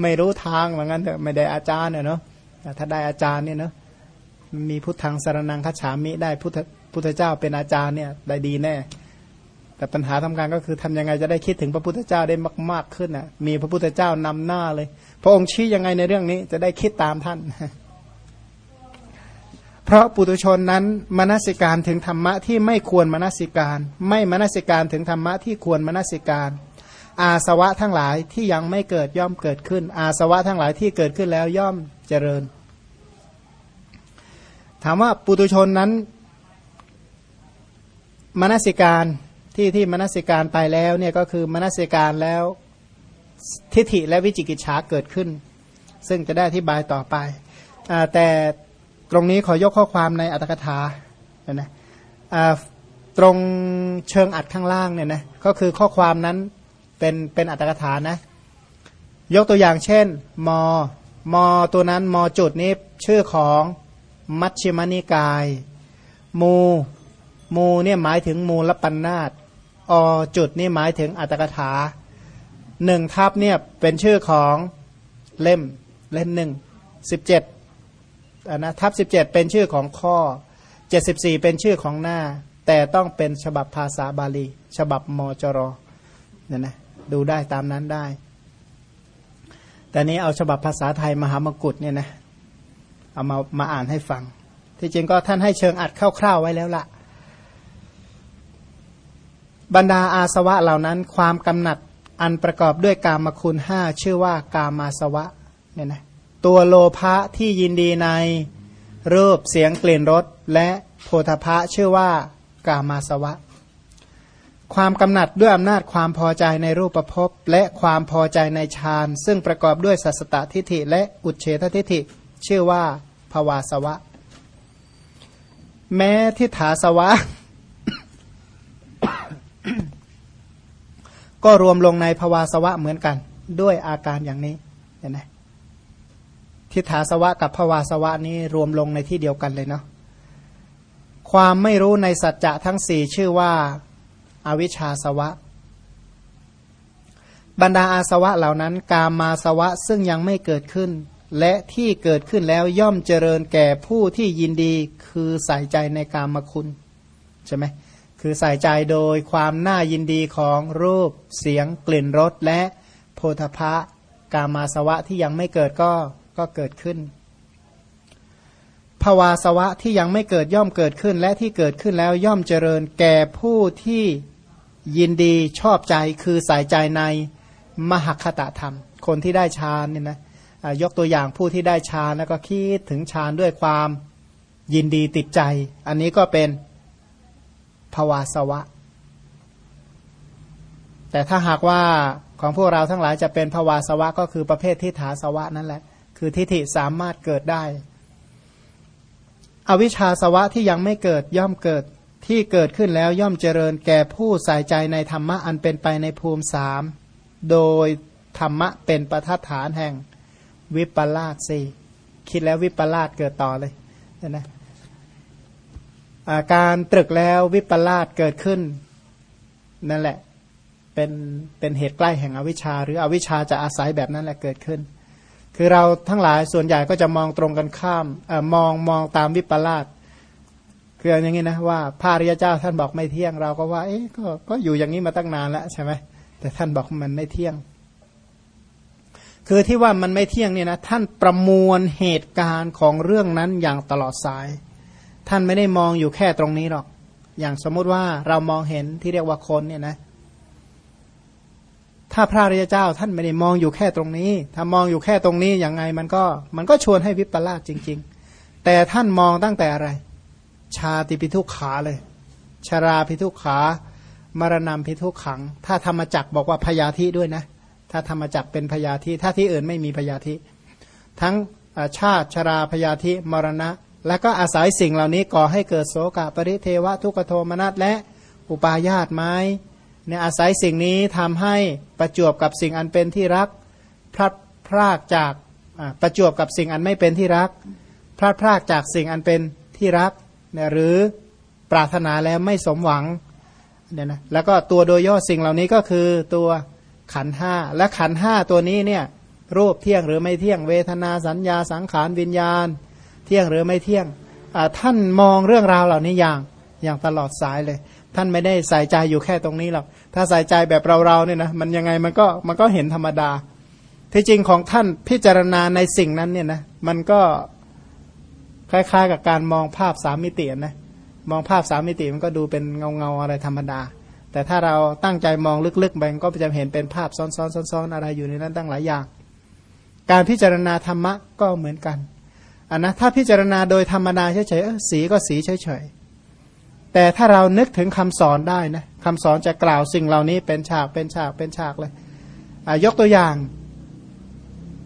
ไม่รู้ทางเหมือนกันเถอะไม่ได้อาจารย์เนาะถ้าได้อาจารย์เนี่ยเนาะ มีพุทธังสารนังคัจฉามิได้พุทธพุทธเจ้าเป็นอาจารย์เนี่ยได้ดีแน่ แต่ปัญหาทำการก็คือทำยังไงจะได้คิดถึงพระพุทธเจ้าได้มาก ๆขึ้นอะ มีพระพุทธเจ้านำหน้าเลย พระองค์ชี้ยังไงในเรื่องนี้จะได้คิดตามท่าน เพราะปุตุชนนั้นมนสิการถึงธรรมะที่ไม่ควรมนสิการ ไม่มนสิการถึงธรรมะที่ควรมนสิการอาสวะทั้งหลายที่ยังไม่เกิดย่อมเกิดขึ้น อาสวะทั้งหลายที่เกิดขึ้นแล้วย่อมเจริญ ถามว่าปุตุชนนั้นมนสิการที่ที่มนสิการไปแล้วเนี่ยก็คือมนสิการแล้วทิฏฐิและวิจิกิจฉาเกิดขึ้น ซึ่งจะได้อธิบายต่อไปอแต่ตรงนี้ขอยกข้อความในอัตถกถานะตรงเชิงอัดข้างล่างเนี่ยนะก็คือข้อความนั้นเป็นเป็นอัตถกถานะยกตัวอย่างเช่นมมตัวนั้นมจุดนี้ชื่อของ มัชฌิมานิกาย มูมูเนี่ยหมายถึงมูลปัญนาตอจุดนี่หมายถึงอัตถกถาหนึ่งทับเนี่ยเป็นชื่อของเล่มเล่มหนึ่งสิบเจ็ดนะทับสิบเจ็ดเป็นชื่อของข้อเจ็ดสิบสี่เป็นชื่อของหน้า แต่ต้องเป็นฉบับภาษาบาลี ฉบับมจรเนี่ยนะดูได้ตามนั้นได้ แต่นี้เอาฉบับภาษาไทยมหามกุฏเนี่ยนะ เอามามาอ่านให้ฟัง ที่จริงก็ท่านให้เชิงอัดคร่าวๆไว้แล้วละ่ะ บรรดาอาสวะเหล่านั้น ความกำหนัดอันประกอบด้วยกามคุณห้าชื่อว่ากามาสวะเนี่ยนะตัวโลภะที่ยินดีในรูปเสียงกลิ่นรสและโพธพะชื่อว่ากามาสวะ ความกำหนัดด้วยอำนาจความพอใจในรูปประพบและความพอใจในฌานซึ่งประกอบด้วยสัสตทิฏฐิและอุเฉททิฏฐิ ชื่อว่าภวาสวะ แม้ทิฏฐาสวะ ก็รวมลงในภวาสวะเหมือนกัน ด้วยอาการอย่างนี้เห็นไหมทิฏฐาสวะกับภวาสวะนี้รวมลงในที่เดียวกันเลยเนาะความไม่รู้ในสัจจะทั้งสี่ชื่อว่าอาวิชชาสวะ บรรดาอาสวะเหล่านั้น กามาสวะซึ่งยังไม่เกิดขึ้น และที่เกิดขึ้นแล้วย่อมเจริญแก่ผู้ที่ยินดีคือใส่ใจในกามคุณใช่ไหมคือใส่ใจโดยความน่ายินดีของรูปเสียงกลิ่นรสและโพธพะกามาสวะที่ยังไม่เกิดก็ก็เกิดขึ้นภาวาสวะที่ยังไม่เกิดย่อมเกิดขึ้น และที่เกิดขึ้นแล้วย่อมเจริญแก่ผู้ที่ยินดีชอบใจคือใส่ใจในมหคตธรรม คนที่ได้ฌานเนี่ยนะ ยกตัวอย่างผู้ที่ได้ฌานแล้วก็คิดถึงฌานด้วยความยินดีติดใจ อันนี้ก็เป็นภาวาสวะ แต่ถ้าหากว่าของพวกเราทั้งหลายจะเป็นภาวาสวะก็คือประเภททิฏฐาสวะนั่นแหละ คือทิฏฐิสามารถเกิดได้ อวิชชาสวะที่ยังไม่เกิดย่อมเกิดที่เกิดขึ้นแล้วย่อมเจริญแก่ผู้ใส่ใจในธรรมะอันเป็นไปในภูมิสามโดยธรรมะเป็นประทัดฐานแห่ง วิปลาสสี่คิดแล้ววิปลาสเกิดต่อเลยนะอาการตรึกแล้ววิปลาสเกิดขึ้น นั่นแหละ เป็นเป็นเหตุใกล้แห่งอวิชชา หรืออวิชชาจะอาศัยแบบนั้นแหละเกิดขึ้น คือเราทั้งหลายส่วนใหญ่ก็จะมองตรงกันข้ามอมองมองตามวิปลาสคืออย่างนี้นะว่าพระริยเจ้าท่านบอกไม่เที่ยงเราก็ว่า เอ๊ะก็ก็อยู่อย่างนี้มาตั้งนานแล้วใช่ไหมแต่ท่านบอกมันไม่เที่ยง คือที่ว่ามันไม่เที่ยงเนี่ยนะท่านประมวลเหตุการณ์ของเรื่องนั้นอย่างตลอดสาย ท่านไม่ได้มองอยู่แค่ตรงนี้หรอก อย่างสมมุติว่าเรามองเห็นที่เรียกว่าคนเนี่ยนะ ถ้าพระริยเจ้าท่านไม่ได้มองอยู่แค่ตรงนี้ ถ้ามองอยู่แค่ตรงนี้ยังไงมันก็มันก็ชวนให้วิปลาสจริง ๆ แต่ท่านมองตั้งแต่อะไร ชาติพิทุขาเลย ชาราพิทุขามรณะพิทุขัง ถ้าธรรมจักบอกว่าพยาธิด้วยนะ ถ้าธรรมจักเป็นพยาธิถ้าที่อื่นไม่มีพยาธิ ทั้งชาติชราพยาธิมรณะ และก็อาศัยสิ่งเหล่านี้ก่อให้เกิดโสกะปริเทวะทุกโทมนัสและอุปาญาตไม้เนี่ยอาศัยสิ่งนี้ทำให้ประจวบกับสิ่งอันเป็นที่รักพลัดพรากจากประจวบกับสิ่งอันไม่เป็นที่รักพลัดพรากจากสิ่งอันเป็นที่รักเนี่ยหรือปรารถนาแล้วไม่สมหวังเนี่ยนะแล้วก็ตัวโดยย่อสิ่งเหล่านี้ก็คือตัว ขันห้าและขันห้าตัวนี้เนี่ยรูปเที่ยงหรือไม่เที่ยงเวทนาสัญญาสังขารวิญญาณ เที่ยงหรือไม่เที่ยงท่านมองเรื่องราวเหล่านี้อย่างอย่างตลอดสายเลย ท่านไม่ได้ใส่ใจอยู่แค่ตรงนี้หรอกถ้าใส่ใจแบบเราๆเนี่ยนะมันยังไงมันก็มันก็เห็นธรรมดา ที่จริงของท่านพิจารณาในสิ่งนั้นเนี่ยนะมันก็คล้ายๆ กับการมองภาพสามมิตินะมองภาพสามมิติมันก็ดูเป็นเงาๆอะไรธรรมดา แต่ถ้าเราตั้งใจมองลึกๆไปก็จะเห็นเป็นภาพซ้อนๆซ้อนๆอะไรอยู่ในนั้นตั้งหลายอย่าง การพิจารณาธรรมะก็เหมือนกันอันนะถ้าพิจารณาโดยธรรมดาเฉยๆสีก็สีเฉยๆแต่ถ้าเรานึกถึงคำสอนได้นะคำสอนจะกล่าวสิ่งเหล่านี้เป็นฉากเป็นฉากเป็นฉากเลยยกตัวอย่าง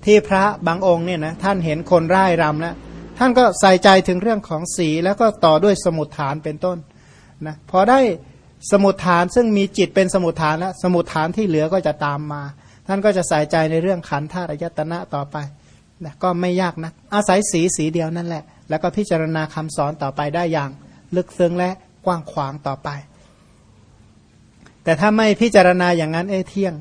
ที่พระบางองค์เนี่ยนะท่านเห็นคนร่ายรำแล้วท่านก็ใส่ใจถึงเรื่องของสีแล้วก็ต่อด้วยสมุดฐานเป็นต้นนะพอได้ สมุดฐานซึ่งมีจิตเป็นสมุดฐานแล้วสมุดฐานที่เหลือก็จะตามมา ท่านก็จะใส่ใจในเรื่องขันธ์ธาตุยตนะต่อไปนะก็ไม่ยากนะอาศัยสีสีเดียวนั่นแหละ แล้วก็พิจารณาคำสอนต่อไปได้อย่าง ลึกซึ้งและกว้างขวางต่อไป แต่ถ้าไม่พิจารณาอย่างนั้นเอเที่ยง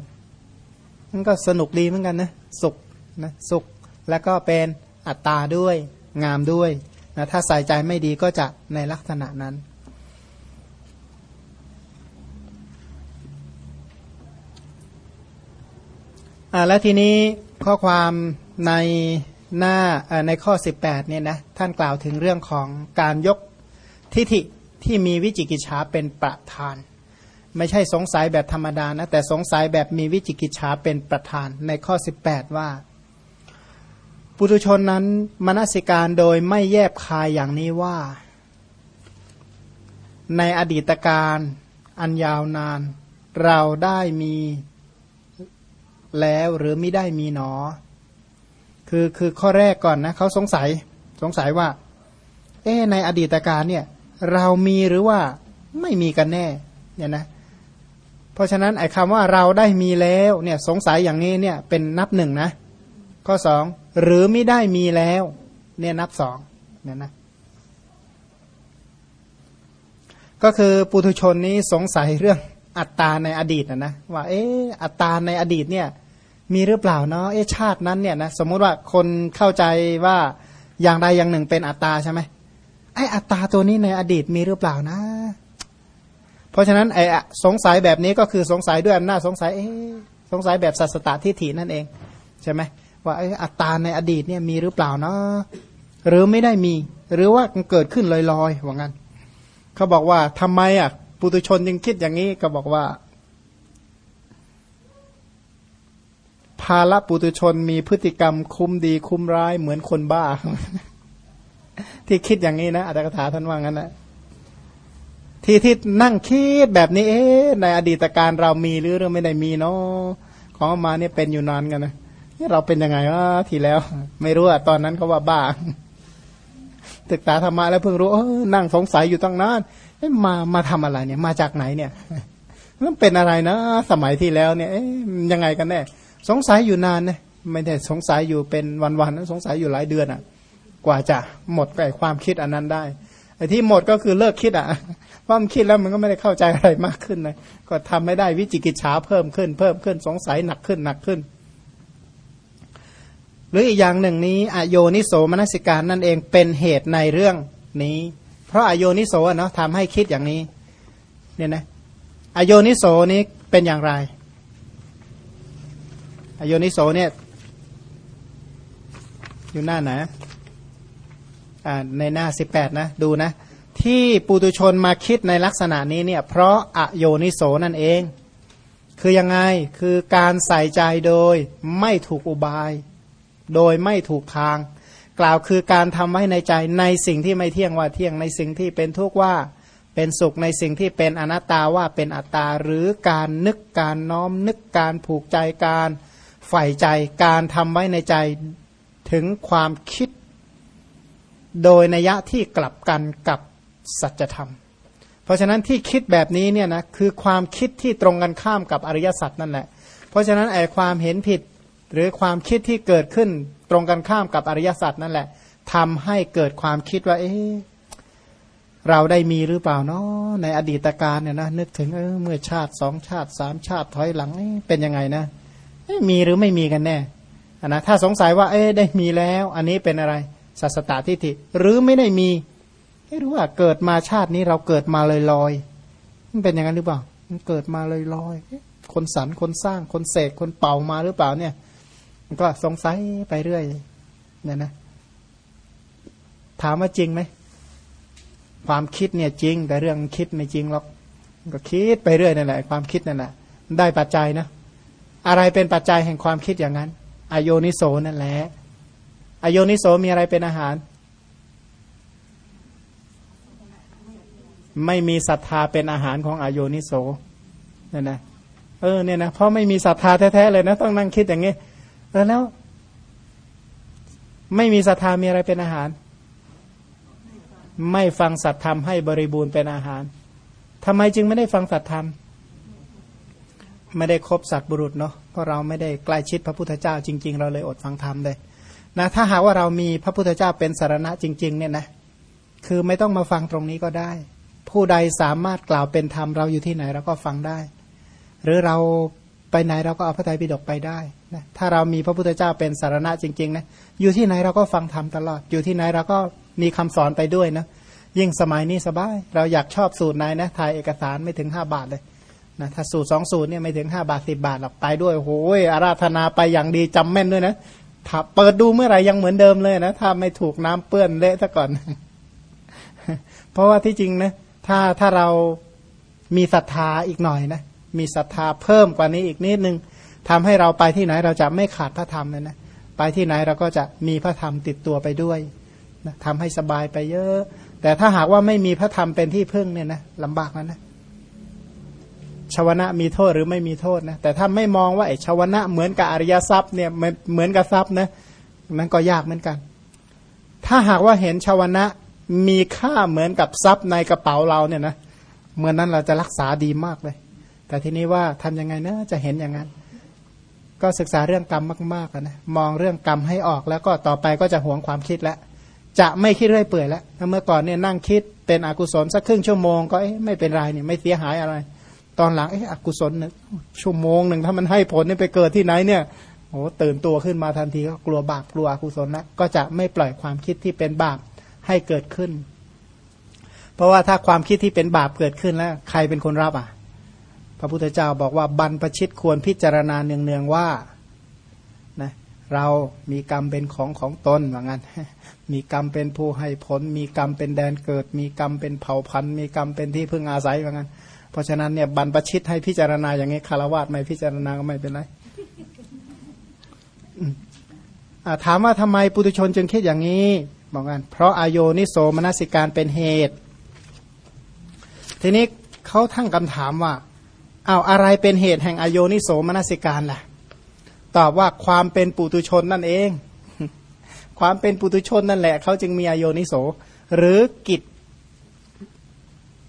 มันก็สนุกดีเหมือนกันนะสุขนะสุขแล้วก็เป็นอัตตาด้วยงามด้วยนะถ้าใส่ใจไม่ดีก็จะในลักษณะนั้น อ่าและทีนี้ข้อความในหน้าในข้อ 18เนี่ยนะท่านกล่าวถึงเรื่องของการยกทิฏฐิที่มีวิจิกิจฉาเป็นประธาน ไม่ใช่สงสัยแบบธรรมดานะแต่สงสัยแบบมีวิจิกิจฉาเป็นประธานในข้อ 18 ว่า ปุถุชนนั้นมนสิการโดยไม่แยบคายอย่างนี้ว่า ในอดีตการอันยาวนาน เราได้มี แล้วหรือไม่ได้มีหนอ คือคือข้อแรกก่อนนะเขาสงสัยสงสัยว่า เอ๊ในอดีตการเนี่ย เรามีหรือว่าไม่มีกันแน่ เนี่ยนะ เพราะฉะนั้นไอ้คำว่าเราได้มีแล้วเนี่ยสงสัยอย่างนี้เนี่ยเป็นนับหนึ่งนะ ข้อสองหรือไม่ได้มีแล้ว เนี่ยนับสองเนี่ยนะก็คือปุถุชนนี้สงสัยเรื่อง อัตตาในอดีตนะนะว่า เอออัตตาในอดีตเนี่ย มีหรือเปล่าเนาะเอชาตินั้นเนี่ยนะสมมุติว่าคนเข้าใจว่าอย่างใดอย่างหนึ่งเป็นอัตตาใช่ไหมไออัตตาตัวนี้ในอดีตมีหรือเปล่านะ เพราะฉะนั้นไอสงสัยแบบนี้ก็คือสงสัยด้วยอำนาจสงสัยเอสงสัยแบบสัสตตทิฏฐินั่นเองใช่ไหมว่าไออัตตาในอดีตเนี่ยมีหรือเปล่าเนาะหรือไม่ได้มี หรือว่าเกิดขึ้นลอยๆว่างั้นเขาบอกว่าทำไมอะ ปุตุชนยังคิดอย่างนี้ก็บอกว่า ภาละปุตุชนมีพฤติกรรมคุ้มดีคุ้มร้ายเหมือนคนบ้า ที่คิดอย่างนี้นะอาจารย์คาถาท่านว่างั้นนะที่ที่นั่งคิดแบบนี้เอ๊ในอดีตการเรามีหรือเราไม่ได้มีเนาะของมาเนี่ยเป็นอยู่นานกันนะนี่เราเป็นยังไงวะทีแล้ว ไม่รู้อะตอนนั้นเขาว่าบ้าศึกษาธรรมะแล้วเพิ่งรู้เออนั่งสงสัยอยู่ตั้งนาน มามาทำอะไรเนี่ย มาจากไหนเนี่ยมันเป็นอะไรนะ สมัยที่แล้วเนี่ยยังไงกันแน่สงสัยอยู่นานนะไม่ได้สงสัยอยู่เป็นวันๆนสงสัยอยู่หลายเดือนอะ กว่าจะหมดไปความคิดอันนั้นได้ไอ้ที่หมดก็คือเลิกคิดอะเพรามันคิดแล้วมันก็ไม่ได้เข้าใจอะไรมากขึ้นเลยก็ทำไม่ได้วิจิกิจฉาเพิ่มขึ้น เพิ่มขึ้นสงสัยหนักขึ้นหนักขึ้น หรืออีกอย่างหนึ่งนี้อโยนิโสมนสิการนั่นเองเป็นเหตุในเรื่องนี้ เพราะอโยนิโสเนาะทำให้คิดอย่างนี้เนี่ยนะอโยนิโสนี้เป็นอย่างไร อโยนิโสเนี่ยอยู่หน้าไหนอ่าในหน้าสิบแปดนะ ดูนะ ที่ปุตุชนมาคิดในลักษณะนี้เนี่ยเพราะอโยนิโสนั่นเอง คือยังไงคือการใส่ใจโดยไม่ถูกอุบาย โดยไม่ถูกทาง กล่าวคือการทำไว้ในใจในสิ่งที่ไม่เที่ยงว่าเที่ยงในสิ่งที่เป็นทุกข์ว่าเป็นสุขในสิ่งที่เป็นอนัตตาว่าเป็นอัตตา หรือการนึกการน้อมนึกการผูกใจการใฝ่ใจการทำไว้ในใจถึงความคิด โดยนัยะที่กลับกันกับสัจธรรม เพราะฉะนั้นที่คิดแบบนี้เนี่ยนะคือความคิดที่ตรงกันข้ามกับอริยสัจนั่นแหละ เพราะฉะนั้นไอ้ความเห็นผิดหรือความคิดที่เกิดขึ้น ตรงกันข้ามกับอริยสัจนั่นแหละทำให้เกิดความคิดว่า เอ๊เราได้มีหรือเปล่าเนาะในอดีตการเนี่ยนะนึกถึงเออเมื่อชาติสองชาติสามชาติถอยหลังเป็นยังไงนะมีหรือไม่มีกันแน่นะถ้าสงสัยว่า เอ๊ได้มีแล้ว อันนี้เป็นอะไรสัสตตทิฏฐิหรือไม่ได้มีไม่รู้ว่าเกิดมาชาตินี้เราเกิดมาเลยลอยมันเป็นอย่างนั้นหรือเปล่า มันเกิดมาเลยลอยคนสรรคนสร้างคนเสกคนเป่ามาหรือเปล่าเนี่ย ก็สงสัยไปเรื่อยเนี่ยนะ ถามว่าจริงไหม ความคิดเนี่ยจริง แต่เรื่องคิดไม่จริงหรอกก็คิดไปเรื่อยนั่นแหละ ความคิดนั่นแหละได้ปัจจัยนะ อะไรเป็นปัจจัยแห่งความคิดอย่างนั้นอโยนิโสนั่นแหละอโยนิโสมีอะไรเป็นอาหาร ไม่มีศรัทธาเป็นอาหารของอโยนิโสนั่นนะเออเนี่ยนะเพราะไม่มีศรัทธาแท้ๆเลยนะ ต้องนั่งคิดอย่างนี้ แล้ว ไม่มีศรัทธามีอะไรเป็นอาหาร ไม่ฟังสัตธรรมให้บริบูรณ์เป็นอาหารทำไมจึงไม่ได้ฟังสัตธรรม ไม่ได้ครบสัตบุรุษเนาะเพราะเราไม่ได้ใกล้ชิดพระพุทธเจ้าจริง ๆ เราเลยอดฟังธรรมเลยนะถ้าหากว่าเรามีพระพุทธเจ้าเป็นสารณะจริง ๆ เนี่ยนะคือไม่ต้องมาฟังตรงนี้ก็ได้ ผู้ใดสามารถกล่าวเป็นธรรมเราอยู่ที่ไหนเราก็ฟังได้ หรือเรา ไปไหนเราก็เอาพระไตรปิฎกไปได้นะถ้าเรามีพระพุทธเจ้าเป็นสารณะจริงๆนะอยู่ที่ไหนเราก็ฟังธรรมตลอด อยู่ที่ไหนเราก็มีคำสอนไปด้วยนะยิ่งสมัยนี้สบาย เราอยากชอบสูตรไหนนะถ่ายเอกสารไม่ถึงห้าบาทเลยนะถ้าสูตรสองสูตรเนี่ยไม่ถึงห้าบาทสิบาทหรอกไปด้วยโอ้ยอาราธนาไปอย่างดีจำแม่นด้วยนะถ้าเปิดดูเมื่อไหร่ยังเหมือนเดิมเลยนะถ้าไม่ถูกน้ำเปื้อนเละซะก่อน เพราะว่าที่จริงนะถ้าถ้าเรามีศรัทธาอีกหน่อยนะ มีศรัทธาเพิ่มกว่านี้อีกนิดนึงทำให้เราไปที่ไหนเราจะไม่ขาดพระธรรมเลยนะไปที่ไหนเราก็จะมีพระธรรมติดตัวไปด้วยนะทำให้สบายไปเยอะ แต่ถ้าหากว่าไม่มีพระธรรมเป็นที่พึ่งเนี่ยนะลำบากนะนะชาวนะมีโทษหรือไม่มีโทษนะแต่ถ้าไม่มองว่าไอ้ชาวนะเหมือนกับอริยทรัพย์เนี่ยเหมือนกับทรัพย์นะมันก็ยากเหมือนกัน ถ้าหากว่าเห็นชาวนะมีค่าเหมือนกับทรัพย์ในกระเป๋าเราเนี่ยนะเมื่อนนั้นเราจะรักษาดีมากเลย แต่ทีนี้ว่าทำยังไงนะจะเห็นอย่างนั้น ก็ศึกษาเรื่องกรรมมากๆนะมองเรื่องกรรมให้ออกแล้วก็ต่อไปก็จะหวงความคิดแล้วจะไม่คิดเรื่อยเปื่อยแล้วเมื่อก่อนเนี่ยนั่งคิดเป็นอกุศลสักครึ่งชั่วโมงก็ไม่เป็นไรเนี่ยไม่เสียหายอะไร ตอนหลังเอออกุศลชั่วโมงหนึ่งถ้ามันให้ผลเนี่ยไปเกิดที่ไหนเนี่ยโอ้ตื่นตัวขึ้นมาทันทีก็กลัวบาปกลัวอกุศลแล้วก็จะไม่ปล่อยความคิดที่เป็นบาปให้เกิดขึ้น เพราะว่าถ้าความคิดที่เป็นบาปเกิดขึ้นแล้ว ใครเป็นคนรับอะ พระพุทธเจ้าบอกว่าบรรพชิตควรพิจารณาเนืองๆว่านะเรามีกรรมเป็นของของตนว่างั้น มีกรรมเป็นผู้ให้ผล มีกรรมเป็นแดนเกิด มีกรรมเป็นเผ่าพันธุ์ มีกรรมเป็นที่พึ่งอาศัยว่างั้น เพราะฉะนั้นเนี่ยบรรพชิตให้พิจารณาอย่างนี้คารวะไม่พิจารณาก็ไม่เป็นไรถามว่าทำไมปุถุชนจึงคิดอย่างนี้บอกกันเพราะอายโยนิโสมนสิการเป็นเหตุ ทีนี้เขาทั้งคำถามว่า เอาอะไรเป็นเหตุแห่งอโยนิโสมนสิการล่ะ ตอบว่าความเป็นปุตุชนนั่นเอง ความเป็นปุตุชนนั่นแหละเขาจึงมีอโยนิโส หรือกิจ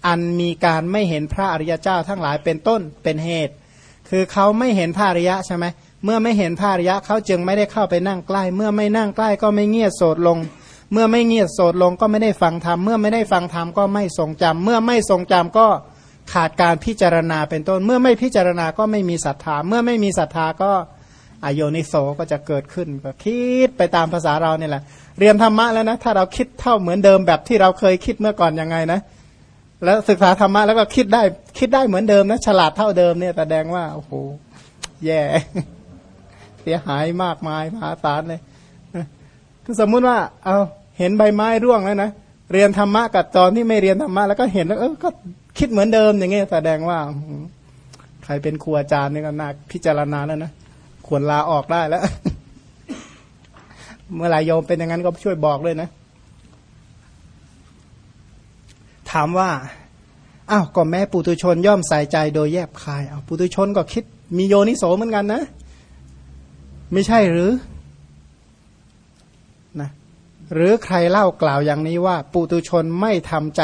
อันมีการไม่เห็นพระอริยเจ้าทั้งหลายเป็นต้นเป็นเหตุ คือเขาไม่เห็นพระอริยะใช่ไหมเมื่อไม่เห็นพระอริยะเขาจึงไม่ได้เข้าไปนั่งใกล้ เมื่อไม่นั่งใกล้ก็ไม่เงียบโสดลง เมื่อไม่เงียบโสดลงก็ไม่ได้ฟังธรรมเมื่อไม่ได้ฟังธรรมก็ไม่ทรงจำเมื่อไม่ทรงจำก็ ขาดการพิจารณาเป็นต้น เมื่อไม่พิจารณาก็ไม่มีศรัทธา เมื่อไม่มีศรัทธาก็อโยนิโสก็จะเกิดขึ้นก็คิดไปตามภาษาเราเนี่ยแหละ เรียนธรรมะแล้วนะ ถ้าเราคิดเท่าเหมือนเดิมแบบที่เราเคยคิดเมื่อก่อนยังไงนะ แล้วศึกษาธรรมะแล้วก็คิดได้คิดได้เหมือนเดิมนะ ฉลาดเท่าเดิมเนี่ยแสดงว่าโอ้โหแย่ เสียหายมากมายมหาศาลเลยคือสมมุติว่า เอาเห็นใบไม้ร่วงแล้วนะเรียนธรรมะกับตอนที่ไม่เรียนธรรมะแล้วก็เห็นแล้วเออก็ คิดเหมือนเดิมอย่างเงี้ยแสดงว่า ใครเป็นครูอาจารย์นี่ก็น่าพิจารณาแล้วนะควรลาออกได้แล้ว เมื่อไหร่โยมเป็นอย่างนั้นก็ช่วยบอกเลยนะ ถามว่าอ้าวก็แม้ปุตุชนย่อมใส่ใจโดยแยบคายเอาปุตุชนก็คิด มีโยนิโสเหมือนกันนะ ไม่ใช่หรือนะหรือใครเล่ากล่าวอย่างนี้ว่า ปุตุชนไม่ทำใจ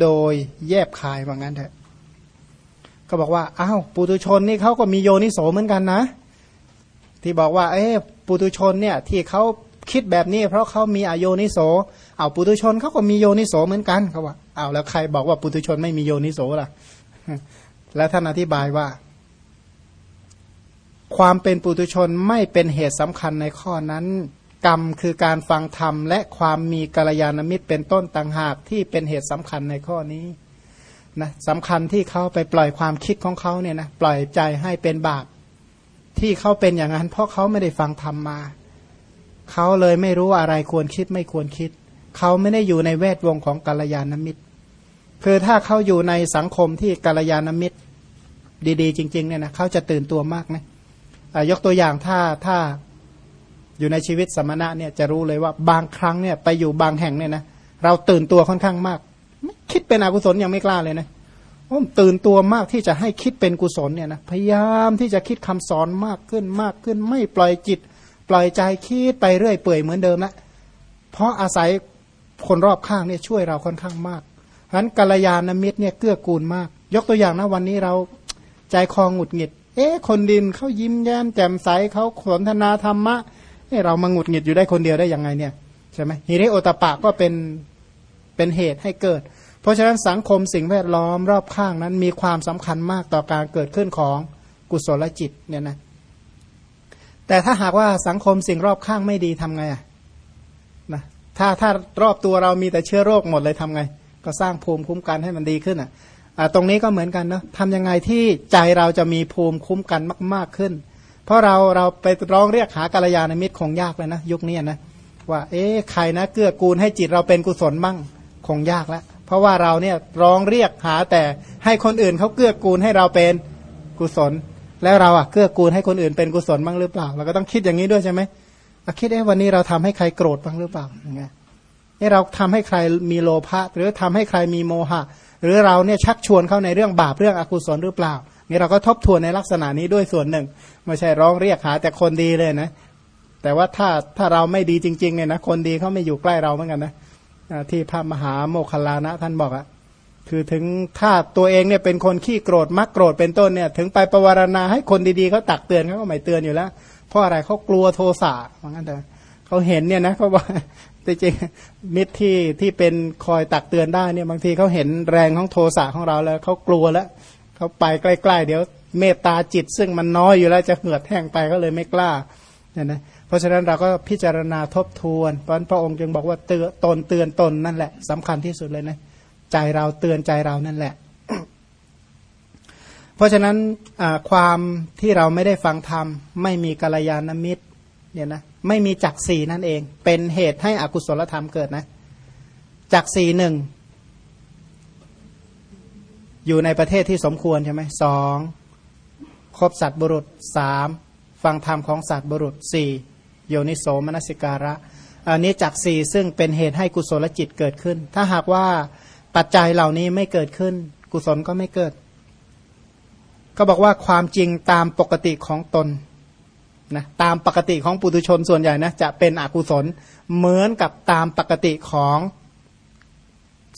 โดยแยบคายว่างั้นเถอะ ก็บอกว่าอ้าวปุตุชนนี่เขาก็มีโยนิโสเหมือนกันนะ ที่บอกว่า เอ๊ปุตุชนเนี่ยที่เขาคิดแบบนี้ เพราะเขามีอโยนิโสเอาปุตุชนเขาก็มีโยนิโสเหมือนกันเขาว่าเอาแล้วใครบอกว่าปุถุชนไม่มีโยนิโสล่ะ แล้วท่านอธิบายว่า ความเป็นปุถุชนไม่เป็นเหตุสำคัญในข้อนั้น กรรมคือการฟังธรรม และความมีกัลยาณมิตรเป็นต้นต่างหากที่เป็นเหตุสำคัญในข้อนี้นะสำคัญที่เขาไปปล่อยความคิดของเขาเนี่ยนะปล่อยใจให้เป็นบาปที่เขาเป็นอย่างนั้น เพราะเขาไม่ได้ฟังธรรมมาเขาเลยไม่รู้อะไรควรคิดไม่ควรคิด เขาไม่ได้อยู่ในแวดวงของกัลยาณมิตร คือถ้าเขาอยู่ในสังคมที่กัลยาณมิตร ดี ๆ จริง ๆ เนี่ยนะเขาจะตื่นตัวมากนะยกตัวอย่างถ้าถ้า อยู่ในชีวิตสมณะเนี่ยจะรู้เลยว่าบางครั้งเนี่ยไปอยู่บางแห่งเนี่ยนะเราตื่นตัวค่อนข้างมาก คิดเป็นอกุศลยังไม่กล้าเลยนะผมตื่นตัวมากที่จะให้คิดเป็นกุศลเนี่ยนะพยายามที่จะคิดคำสอนมากขึ้นมากขึ้น ไม่ปล่อยจิต ปล่อยใจคิดไปเรื่อยเปื่อยเหมือนเดิมละเพราะอาศัยคนรอบข้างเนี่ยช่วยเราค่อนข้างมากฉะนั้นกัลยาณมิตรเนี่ยเกื้อกูลมาก ยกตัวอย่างนะวันนี้เราใจคลองหงุดหงิด เอ๊ะคนดินเขายิ้มแย้มแจ่มใสเขาสนทนาธรรมะ เอ๊ะเรามาหงุดหงิดอยู่ได้คนเดียวได้ยังไงเนี่ยใช่ไหมฮิริโอตปะก็เป็นเป็นเหตุให้เกิด เพราะฉะนั้นสังคมสิ่งแวดล้อมรอบข้างนั้นมีความสำคัญมากต่อการเกิดขึ้นของกุศลจิตเนี่ยนะแต่ถ้าหากว่าสังคมสิ่งรอบข้างไม่ดีทำไงอะนะถ้าถ้ารอบตัวเรามีแต่เชื้อโรคหมดเลยทำไง ก็สร้างภูมิคุ้มกันให้มันดีขึ้นอะตรงนี้ก็เหมือนกันเนาะทำยังไงที่ใจเราจะมีภูมิคุ้มกันมาก ๆขึ้น เพราะเราเราไปร้องเรียกหากัลยาณมิตรคงยากเลยนะ ยุคนี้นะว่า เอ๊ะใครนะเกื้อกูลให้จิตเราเป็นกุศลบ้างคงยากแล้วเพราะว่าเราเนี่ยร้องเรียกหาแต่ให้คนอื่นเขาเกื้อกูลให้เราเป็นกุศล แล้วเราอะเกื้อกูลให้คนอื่นเป็นกุศลบ้างหรือเปล่า เราก็ต้องคิดอย่างนี้ด้วยใช่ไหมคิดเอ๊ะวันนี้เราทำให้ใครโกรธบ้างหรือเปล่าอย่างเงี้ยนี่เราทำให้ใครมีโลภะหรือทำให้ใครมีโมหะ หรือเราเนี่ยชักชวนเข้าในเรื่องบาปเรื่องอกุศลหรือเปล่า นี่เราก็ทบทวนในลักษณะนี้ด้วยส่วนหนึ่ง ไม่ใช่ร้องเรียกหาแต่คนดีเลยนะ แต่ว่าถ้าถ้าเราไม่ดีจริงๆเนี่ยนะคนดีเขาไม่อยู่ใกล้เราเหมือนกันนะที่พระมหาโมคคลานะท่านบอกอะคือถึงถ้าตัวเองเนี่ยเป็นคนขี้โกรธมักโกรธเป็นต้นเนี่ย ถึงไปประวารณาให้คนดีๆเขาตักเตือนเขาก็ไม่เตือนอยู่แล้ว เพราะอะไรเขากลัวโทสะเหมือนกันแต่เขาเห็นเนี่ยนะเขาบอกจริงมิตรที่ที่เป็นคอยตักเตือนได้เนี่ยบางทีเขาเห็นแรงของโทสะของเราแล้วเขากลัวแล้ว เขาไปใกล้ๆเดี๋ยวเมตตาจิต ซึ่งมันน้อยอยู่แล้วจะเหือดแห้งไปก็เลยไม่กล้าเนี่ยนะเพราะฉะนั้นเราก็พิจารณาทบทวนเพราะพระองค์จึงบอกว่าเตือนตนเตือนตนนั่นแหละสำคัญที่สุดเลยนะใจเราเตือนใจเรานั่นแหละ เพราะฉะนั้นความที่เราไม่ได้ฟังธรรม ไม่มีกัลยาณมิตรเนี่ยนะไม่มีจักสีนั่นเอง เป็นเหตุให้อกุศลธรรมเกิดนะจักสีหนึ่ง อยู่ในประเทศที่สมควรใช่ไหมสองคบสัตว์บุรุษสามฟังธรรมของสัตว์บุรุษสี่โยนิโสมนสิการะอันนี้จากสี่ซึ่งเป็นเหตุให้กุศลจิตเกิดขึ้น ถ้าหากว่าปัจจัยเหล่านี้ไม่เกิดขึ้น กุศลก็ไม่เกิด ก็บอกว่าความจริงตามปกติของตนนะตามปกติของปุถุชนส่วนใหญ่นะจะเป็นอกุศลเหมือนกับตามปกติของ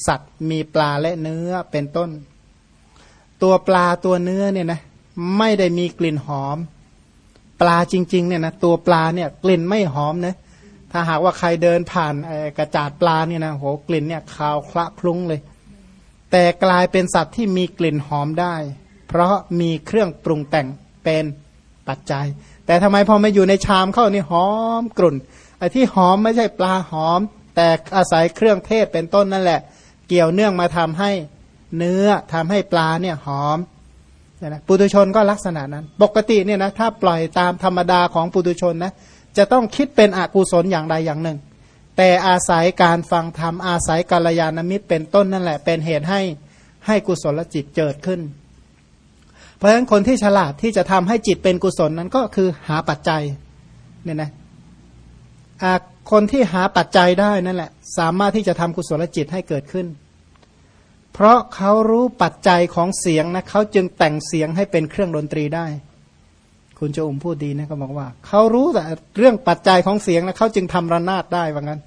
สัตว์มีปลาและเนื้อเป็นต้น ตัวปลาตัวเนื้อเนี่ยนะไม่ได้มีกลิ่นหอม ปลาจริงๆเนี่ยนะตัวปลาเนี่ยกลิ่นไม่หอมนะถ้าหากว่าใครเดินผ่านกระจาดปลาเนี่ยนะโหกลิ่นเนี่ยคาวคละคลุ้งเลย แต่กลายเป็นสัตว์ที่มีกลิ่นหอมได้ เพราะมีเครื่องปรุงแต่งเป็นปัจจัย แต่ทำไมพอมาอยู่ในชามเข้านี่หอมกลุ่นไอ้ที่หอมไม่ใช่ปลาหอม แต่อาศัยเครื่องเทศเป็นต้นนั่นแหละ เกี่ยวเนื่องมาทำให้ เนื้อทำให้ปลาเนี่ยหอมนะปุตุชนก็ลักษณะนั้น ปกติเนี่ยนะถ้าปล่อยตามธรรมดาของปุตุชนนะจะต้องคิดเป็นอกุศลอย่างใดอย่างหนึ่ง แต่อาศัยการฟังธรรมอาศัยกาลยานมิตรเป็นต้นนั่นแหละ เป็นเหตุให้ให้กุศลจิตเกิดขึ้น เพราะฉะนั้นคนที่ฉลาดที่จะทำให้จิตเป็นกุศลนั้นก็คือหาปัจจัยเนี่ยนะคนที่หาปัจจัยได้นั่นแหละ สามารถที่จะทำกุศลจิตให้เกิดขึ้น เพราะเขารู้ปัจจัยของเสียงนะเขาจึงแต่งเสียงให้เป็นเครื่องดนตรีได้ คุณจะอุ่มพูดดีนะเขาบอกว่า เขารู้แต่เรื่องปัจจัยของเสียงนะเขาจึงทำระนาดได้ว่างั้น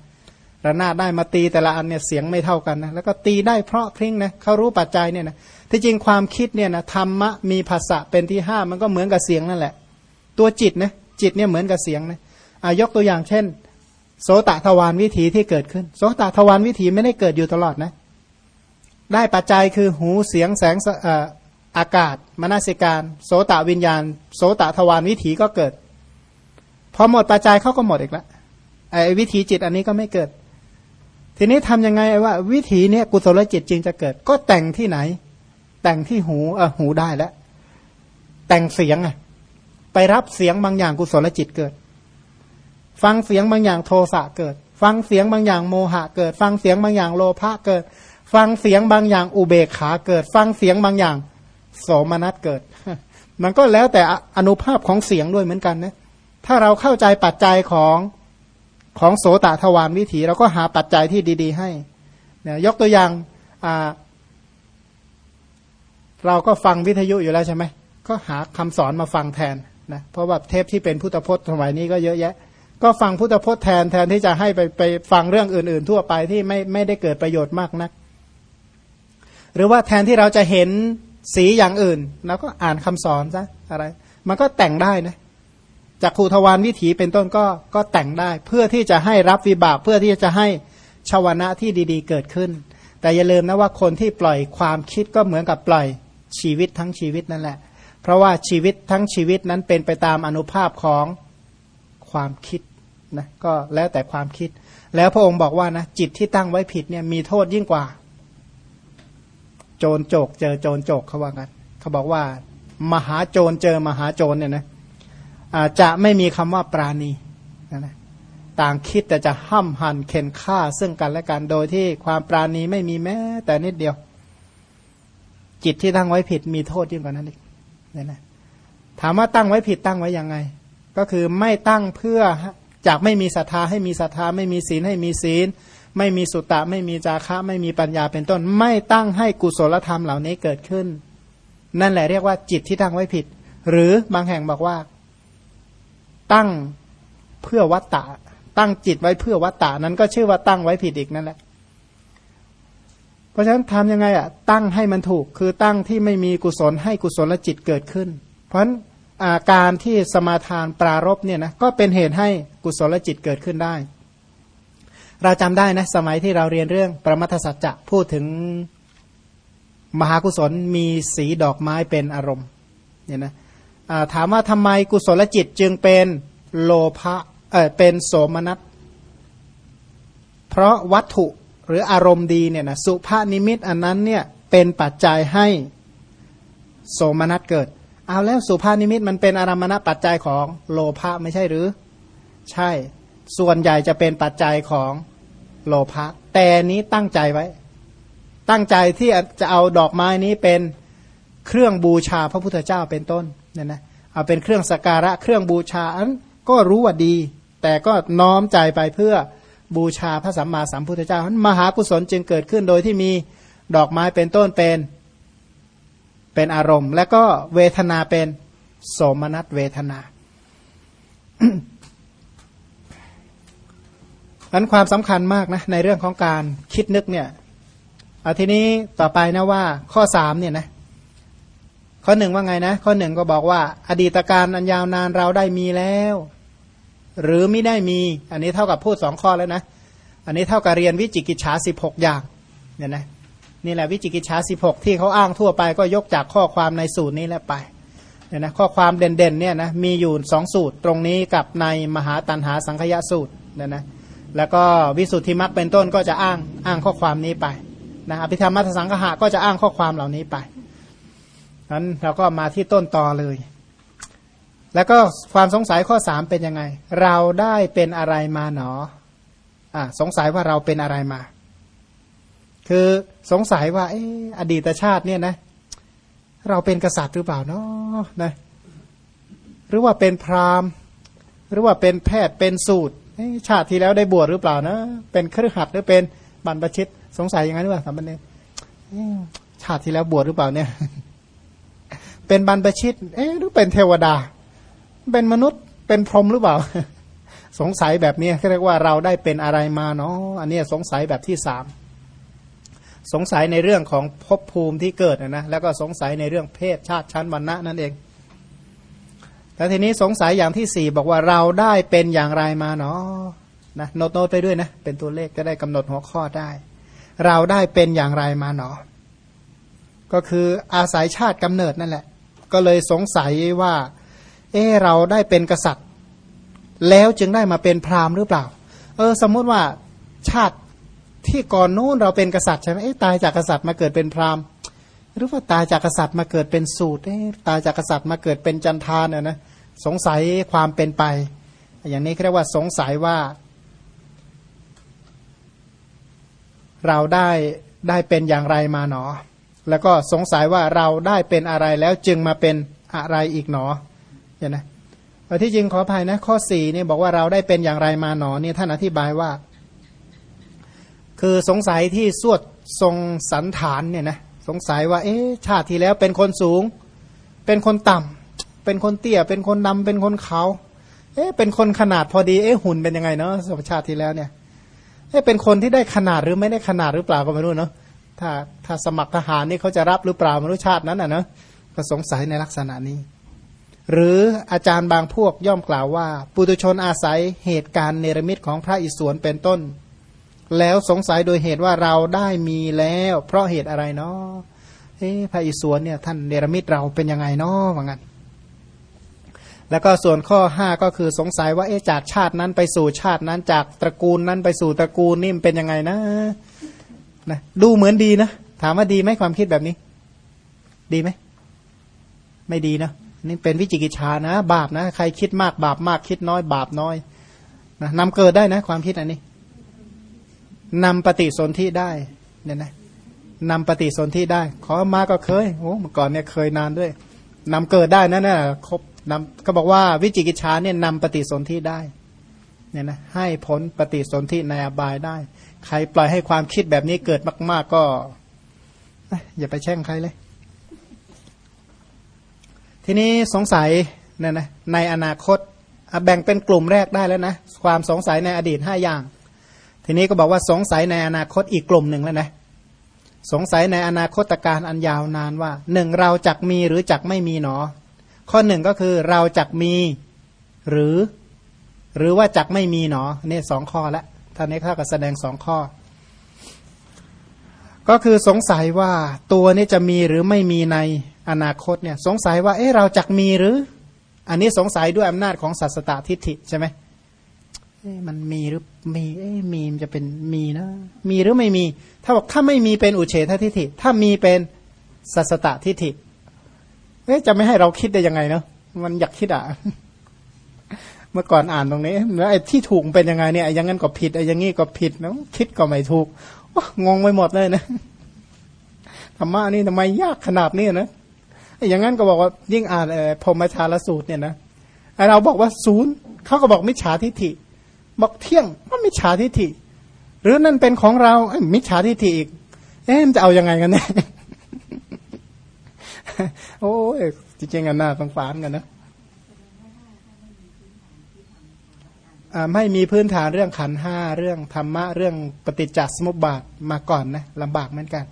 ระนาดได้มาตีแต่ละอันเนี่ยเสียงไม่เท่ากันนะแล้วก็ตีได้เพราะพริ้งนะเขารู้ปัจจัยเนี่ยนะที่จริงความคิดเนี่ยนะธรรมะมีภาษะเป็นที่ห้ามันก็เหมือนกับเสียงนั่นแหละ ตัวจิตนะจิตเนี่ยเหมือนกับเสียงนะอายกตัวอย่างเช่น โสตทวารวิถีที่เกิดขึ้น โสตทวารวิถีไม่ได้เกิดอยู่ตลอดนะ ได้ปัจจัยคือหูเสียงแสงอากาศมนสิการ โสตวิญญาณ โสตทวารวิถีก็เกิด พอหมดปัจจัยเขาก็หมดอีกแล้วไอ้วิถีจิตอันนี้ก็ไม่เกิด ทีนี้ทํำยังไงว่า วิถีเนี้ยกุศลจิตจริงจะเกิด ก็แต่งที่ไหน แต่งที่หูเออหูได้แล้วแต่งเสียงอะไปรับเสียงบางอย่างกุศลจิตเกิด ฟังเสียงบางอย่างโทสะเกิด ฟังเสียงบางอย่างโมหะเกิด ฟังเสียงบางอย่างโลภะเกิด ฟังเสียงบางอย่างอุเบกขาเกิด ฟังเสียงบางอย่างโสมนัสเกิด มันก็แล้วแต่อนุภาพของเสียงด้วยเหมือนกันนะถ้าเราเข้าใจปัจจัยของของโสตทวารวิถี เราก็หาปัจจัยที่ดี ๆ ให้เนี่ยยกตัวอย่างเราก็ฟังวิทยุอยู่แล้วใช่ไหมก็หาคำสอนมาฟังแทนนะเพราะว่าเทปที่เป็นพุทธพจน์สมัยนี้ก็เยอะแยะ ก็ฟังพุทธพจน์แทนแทนที่จะให้ไปไปฟังเรื่องอื่น ๆ ทั่วไปที่ไม่ไม่ได้เกิดประโยชน์มากนัก หรือว่าแทนที่เราจะเห็นสีอย่างอื่นเราก็อ่านคำสอนซะอะไร มันก็แต่งได้นะจากภูทวารวิถีเป็นต้นก็ก็แต่งได้ เพื่อที่จะให้รับวิบากเพื่อที่จะให้ชาวนะที่ดีๆ เกิดขึ้น แต่อย่าลืมนะว่าคนที่ปล่อยความคิดก็เหมือนกับปล่อยชีวิตทั้งชีวิตนั่นแหละ เพราะว่าชีวิตทั้งชีวิตนั้นเป็นไปตามอนุภาพของความคิดนะก็แล้วแต่ความคิด แล้วพระองค์บอกว่านะจิตที่ตั้งไว้ผิดเนี่ยมีโทษยิ่งกว่า โจรโจกเจอโจรโจกเขาว่ากันเขาบอกว่า มหาโจรเจอมหาโจรเนี่ยนะอาจะไม่มีคำว่าปราณีนะนะต่างคิดแต่จะห้ำหันเข็นฆ่าซึ่งกันและกันโดยที่ความปราณีไม่มีแม้ แต่นิดเดียว จิตที่ตั้งไว้ผิดมีโทษยิ่งกว่านั้นอีกเนี่ยนะถามว่าตั้งไว้ผิดตั้งไว้ยังไง ก็คือไม่ตั้งเพื่อจากไม่มีศรัทธาให้มีศรัทธาไม่มีศีลให้มีศีล ไม่มีสุตตะ ไม่มีจาคะไม่มีปัญญาเป็นต้น ไม่ตั้งให้กุศลธรรมเหล่านี้เกิดขึ้น นั่นแหละเรียกว่าจิตที่ตั้งไว้ผิด หรือบางแห่งบอกว่า ตั้งเพื่อวัตตะ ตั้งจิตไว้เพื่อวัตตะนั้นก็ชื่อว่าตั้งไว้ผิดอีกนั่นแหละ เพราะฉะนั้นทำยังไงอะ ตั้งให้มันถูกคือตั้งที่ไม่มีกุศลให้กุศลจิตเกิดขึ้น เพราะฉะนั้นอาการที่สมาทานปรารบเนี่ยนะก็เป็นเหตุให้กุศลจิตเกิดขึ้นได้ เราจำได้นะสมัยที่เราเรียนเรื่องประมัทสัจจะพูดถึงมหากุศลมีสีดอกไม้เป็นอารมณ์เนี่ยนะถามว่าทำไมกุศลจิตจึงเป็นโลภะเออเป็นโสมนัสเพราะวัตถุหรืออารมณ์ดีเนี่ยนะสุภานิมิตอันนั้นเนี่ยเป็นปัจจัยให้โสมนัสเกิด เอาแล้วสุภานิมิตมันเป็นอารมณปัจจัยของโลภะไม่ใช่หรือ ใช่ ส่วนใหญ่จะเป็นปัจจัยของ โลภะแต่นี้ตั้งใจไว้ ตั้งใจที่จะเอาดอกไม้นี้เป็นเครื่องบูชาพระพุทธเจ้าเป็นต้นเนี่ยนะเอาเป็นเครื่องสการะเครื่องบูชาอันก็รู้ว่าดี แต่ก็น้อมใจไปเพื่อบูชาพระสัมมาสัมพุทธเจ้าอันมหากุศลจึงเกิดขึ้นโดยที่มีดอกไม้เป็นต้นเป็น เป็นอารมณ์ และก็เวทนาเป็นโสมนัสเวทนา อันความสำคัญมากนะในเรื่องของการคิดนึกเนี่ยเอาทีนี้ต่อไปนะว่าข้อสามเนี่ยนะข้อหนึ่งว่าไงนะข้อหนึ่งก็บอกว่า อดีตการอันยาวนานเราได้มีแล้ว หรือไม่ได้มี อันนี้เท่ากับพูดสองข้อแล้วนะอันนี้เท่ากับเรียนวิจิกิจฉาสิบหกอย่างเนี่ยนะนี่แหละวิจิกิจฉาสิบหกที่เขาอ้างทั่วไปก็ยกจากข้อความในสูตรนี้แหละไปเนี่ยนะข้อความเด่นๆเนี่ยนะมีอยู่สองสูตรตรงนี้กับในมหาตันหาสังคยสูตรเนี่ยนะ แล้วก็วิสุทธิมรรคเป็นต้นก็จะอ้างอ้างข้อความนี้ไปนะอภิธรรมมัทสังคหะก็จะอ้างข้อความเหล่านี้ไปนั้นเราก็มาที่ต้นต่อเลย แล้วก็ความสงสัยข้อสามเป็นยังไง เราได้เป็นอะไรมาหนออ่าสงสัยว่าเราเป็นอะไรมา คือสงสัยว่า เอออดีตชาติเนี่ยนะ เราเป็นกษัตริย์หรือเปล่าเนาะนะ หรือว่าเป็นพราหมณ์ หรือว่าเป็นแพทย์เป็นสูตร ชาติที่แล้วได้บวชหรือเปล่านะ เป็นครือขัดหรือเป็นบรรพชิต สงสัยอย่างนั้นหรือเปล่าสามเณรชาติที่แล้วบวชหรือเปล่าเนี่ย เป็นบรรพชิต เอ๊หรือเป็นเทวดา เป็นมนุษย์ เป็นพรหมหรือเปล่า สงสัยแบบนี้เรียกว่าเราได้เป็นอะไรมาเนาะอันนี้สงสัยแบบที่สามสงสัยในเรื่องของภพภูมิที่เกิดนะแล้วก็สงสัยในเรื่องเพศชาติชั้นวรรณะนั่นเอง แล้วทีนี้สงสัยอย่างที่สี่บอกว่าเราได้เป็นอย่างไรมาเนาะนะโน้ตโน้ตไปด้วยนะ เป็นตัวเลขจะได้กำหนดหัวข้อได้ เราได้เป็นอย่างไรมาเนาะก็คืออาศัยชาติกำเนิดนั่นแหละ ก็เลยสงสัยว่า เออเราได้เป็นกษัตริย์ แล้วจึงได้มาเป็นพราหมณ์หรือเปล่า เออ สมมุติว่าชาติที่ก่อนนู้นเราเป็นกษัตริย์ใช่ไหมตายจากกษัตริย์มาเกิดเป็นพราหมณ์หรือว่าตายจากกษัตริย์มาเกิดเป็นสูตรตายจากกษัตริย์มาเกิดเป็นจันทานเนี่ยนะ สงสัยความเป็นไป อย่างนี้เรียกว่าสงสัยว่า เราได้ได้เป็นอย่างไรมาหนอ แล้วก็สงสัยว่าเราได้เป็นอะไรแล้วจึงมาเป็นอะไรอีกหนอเห็นไหมที่จริงขออภัยนะ ข้อสี่นี่บอกว่าเราได้เป็นอย่างไรมาหนอเนี่ยท่านอธิบายว่า คือสงสัยที่สวดทรงสันฐานเนี่ยนะสงสัยว่า เอ๊ชาติที่แล้วเป็นคนสูง เป็นคนต่ำ เป็นคนเตี้ย เป็นคนดำเป็นคนเขาเอ๊เป็นคนขนาดพอดีเอ๊หุ่นเป็นยังไงเนาะสมชาติที่แล้วเนี่ยเอ๊เป็นคนที่ได้ขนาดหรือไม่ได้ขนาดหรือเปล่าก็ไม่รู้เนาะถ้าถ้าสมัครทหารนี่เขาจะรับหรือเปล่าไม่รู้ชาตินั้นอะเนาะก็สงสัยในลักษณะนี้ หรืออาจารย์บางพวกย่อมกล่าวว่า ปุตุชนอาศัยเหตุการณ์เนรมิตของพระอิศวรเป็นต้น แล้วสงสัยโดยเหตุว่าเราได้มีแล้ว เพราะเหตุอะไรเนาะเฮ้พระอิศวรเนี่ยท่านเนรมิตเราเป็นยังไงเนาะว่างั้น แล้วก็ส่วนข้อห้าก็คือสงสัยว่าเอ๊จากชาตินั้นไปสู่ชาตินั้นจากตระกูลนั้นไปสู่ตระกูลนี่มเป็นยังไงนะนะ ดูเหมือนดีนะ ถามว่าดีไหมความคิดแบบนี้ ดีไหม ไม่ดีนะนี่เป็นวิจิกิจชานะ บาปนะ ใครคิดมากบาปมากคิดน้อยบาปน้อยนะนำเกิดได้นะ ความคิดอันนี้นำปฏิสนธิได้เนี่ยนะนำปฏิสนธิได้ ขอมาก็เคยโอ้เมื่อก่อนเนี่ยเคยนานด้วยนำเกิดได้นะนะครบ นำก็บอกว่าวิจิกิจชาเนี่ยนำปฏิสนธิได้เนี่ยนะให้ผลปฏิสนธิในอบายได้ ใครปล่อยให้ความคิดแบบนี้เกิดมาก ๆ ก็อย่าไปแช่งใครเลย ทีนี้สงสัยเนี่ยนะในอนาคตแบ่งเป็นกลุ่มแรกได้แล้วนะความสงสัยในอดีตห้าอย่าง ทีนี้ก็บอกว่าสงสัยในอนาคตอีกกลุ่มหนึ่งแล้วนะสงสัยในอนาคตการอันยาวนานว่าหนึ่งเราจักมีหรือจักไม่มีหนอ ข้อหนึ่งก็คือเราจักมีหรือ หรือว่าจักไม่มีหนอนี่สองข้อแล้วท่านนี้เขาก็แสดงสองข้อ ก็คือสงสัยว่าตัวนี้จะมีหรือไม่มีในอนาคตเนี่ยสงสัยว่าเอ๊ะเราจักมีหรือ อันนี้สงสัยด้วยอำนาจของสัสตตทิฏฐิใช่ไหมมันมีหรือมีเอ้มีมันจะเป็นมีนะ มีหรือไม่มี ถ้าบอกถ้าไม่มีเป็นอุเฉททิฏฐิ ถ้ามีเป็นสัสตตทิฏฐิ อ๊ะจะไม่ให้เราคิดได้ยังไงเนาะมันอยากคิดอะ เมื่อก่อนอ่านตรงนี้แล้วไอ้ที่ถูกเป็นยังไงเนี่ยอย่างนั้นก็ผิดไอ้อย่างงี้ก็ผิดนะคิดก็ไม่ถูกงงไปหมดเลยนะธรรมะนี่ทำไมยากขนาดนี้นะไอ้อย่างนั้นก็บอกว่ายิ่งอ่านเออพรมชาลสูตรเนี่ยนะไอ้เราบอกว่าศูนย์เขาก็บอกมิจฉาทิฏฐิ บอกเที่ยงมันมิจฉาทิฏฐิ หรือนั่นเป็นของเราไอมิจฉาทิฏฐิอีกเอ๊ะมันจะเอาอยัางไงกันเนี่ย โอ้ยจริงๆกันหน้าสงสารกันนะไม่มีพื้นฐานเรื่องขันห้าเรื่องธรรมะเรื่องปฏิจจสมุปบาทมาก่อนนะลำบากเหมือนกัน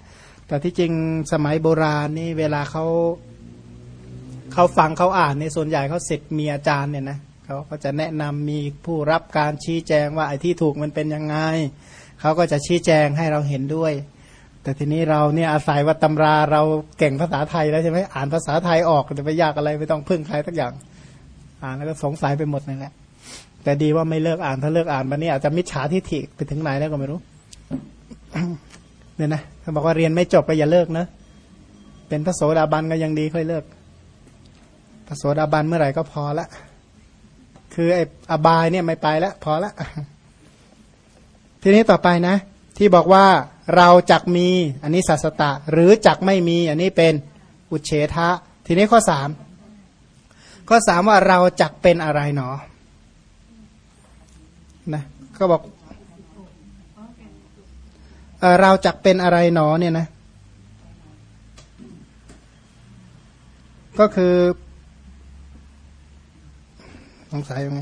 แต่ที่จริงสมัยโบราณนี่เวลาเขาเขาฟังเขาอ่านในส่วนใหญ่เขาเสร็จมีอาจารย์เนี่ยนะเขาก็จะแนะนำมีผู้รับการชี้แจงว่าไอ้ที่ถูกมันเป็นยังไงเขาก็จะชี้แจงให้เราเห็นด้วย แต่ทีนี้เราเนี่ยอาศัยว่าตำราเราเก่งภาษาไทยแล้วใช่ไหมอ่านภาษาไทยออกจะไปยากอะไรไม่ต้องพึ่งใครสักอย่าง อ่านแล้วก็สงสัยไปหมดนั่นแหละแต่ดีว่าไม่เลิกอ่านถ้าเลิกอ่านมันนี่อาจจะมิจฉาทิฏฐิไปถึงไหนแล้วก็ไม่รู้เนี่ยนะเขาบอกว่าเรียนไม่จบก็อย่าเลิกนะเป็นพระโสดาบันก็ยังดีค่อยเลิกพระโสดาบันเมื่อไหร่ก็พอละคือไอ้อบายเนี่ยไม่ไปแล้วพอละทีนี้ต่อไปนะ ที่บอกว่าเราจักมีอันนี้สัสตะ หรือจักไม่มี อันนี้เป็นอุเฉทะ ทีนี้ข้อสามข้อสามว่าเราจักเป็นอะไรหนอนะก็บอกเเราจักเป็นอะไรหนอเนี่ยนะ ก็คือสงสัยยังไง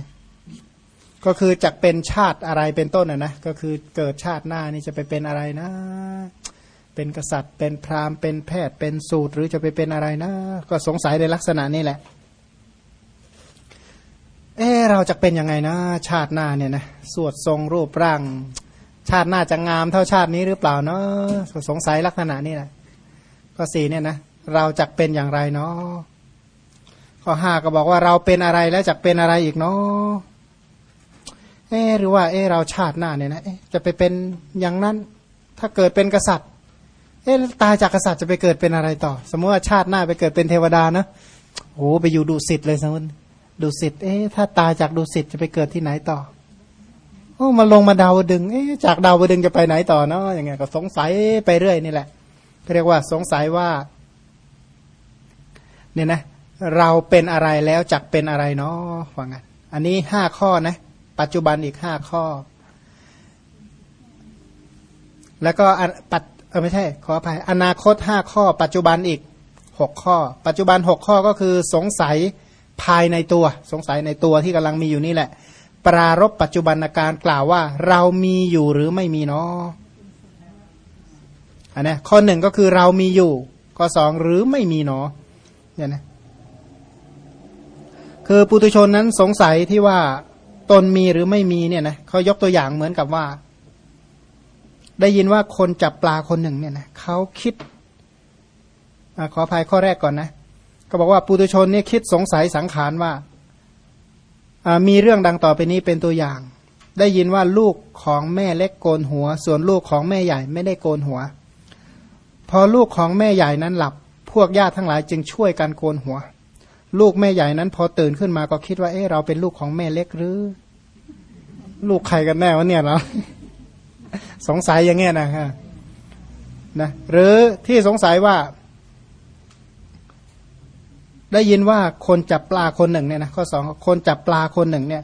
ก็คือจักเป็นชาติอะไรเป็นต้นนะนะก็คือเกิดชาติหน้านี่จะไปเป็นอะไรนะ เป็นกษัตริย์ เป็นพราหมณ์เป็นแพทย์เป็นสูตรหรือจะไปเป็นอะไรนะ ก็สงสัยในลักษณะนี้แหละ เออเราจะเป็นยังไงนะ ชาติหน้าเนี่ยนะสวดทรงรูปร่าง ชาติหน้าจะงามเท่าชาตินี้หรือเปล่าเนาะสงสัยลักษณะนี้แหละก็สี่เนี่ยนะเราจะเป็นอย่างไรเนาะข้อห้าก็บอกว่าเราเป็นอะไรแล้วจะเป็นอะไรอีกเนาะ เออหรือว่าเออเราชาติหน้าเนี่ยนะจะไปเป็นอย่างนั้น ถ้าเกิดเป็นกษัตริย์ เออตายจากกษัตริย์จะไปเกิดเป็นอะไรต่อ สมมติว่าชาติหน้าไปเกิดเป็นเทวดานะโอ้ไปอยู่ดุสิตเลยสมมติดุสิตเอ๊ะถ้าตายจากดุสิตจะไปเกิดที่ไหนต่อโอ้มาลงมาดาวดึงเอ๊ะจากดาวดึงจะไปไหนต่อเนาะอย่างเงี้ยก็สงสัยไปเรื่อยนี่แหละเรียกว่าสงสัยว่าเนี่ยนะ เราเป็นอะไรแล้วจักเป็นอะไรเนาะว่างั้นอันนี้ห้าข้อนะ ปัจจุบันอีกห้าข้อ แล้วก็ปัจเออไม่ใช่ ขออภัยอนาคตห้าข้อ ปัจจุบันอีกหกข้อ ปัจจุบันหกข้อก็คือสงสัยภายในตัว สงสัยในตัวที่กำลังมีอยู่นี่แหละ ปรารบปัจจุบันการกล่าวว่า เรามีอยู่หรือไม่มีเนาะอันนี้ข้อหนึ่งก็คือเรามีอยู่ ข้อสองหรือไม่มีเนาะเนี่ยนะคือปุตุชนนั้นสงสัยที่ว่า ตนมีหรือไม่มีเนี่ยนะเขายกตัวอย่างเหมือนกับว่า ได้ยินว่าคนจับปลาคนหนึ่งเนี่ยนะเขาคิดอขออภัยข้อแรกก่อนนะก็บอกว่าปุตุชนเนี่ยคิดสงสัยสังขารว่ามีเรื่องดังต่อไปนี้เป็นตัวอย่าง ได้ยินว่าลูกของแม่เล็กโกนหัว ส่วนลูกของแม่ใหญ่ไม่ได้โกนหัว พอลูกของแม่ใหญ่นั้นหลับ พวกญาติทั้งหลายจึงช่วยกันโกนหัว ลูกแม่ใหญ่นั้น พอตื่นขึ้นมาก็คิดว่า เอ๊ะเราเป็นลูกของแม่เล็กหรือ ลูกใครกันแน่วะเนี่ยเราสงสัยอย่างเงี้ยนะฮะนะหรือที่สงสัยว่า ได้ยินว่าคนจับปลาคนหนึ่งเนี่ยนะข้อสองคนจับปลาคนหนึ่งเนี่ย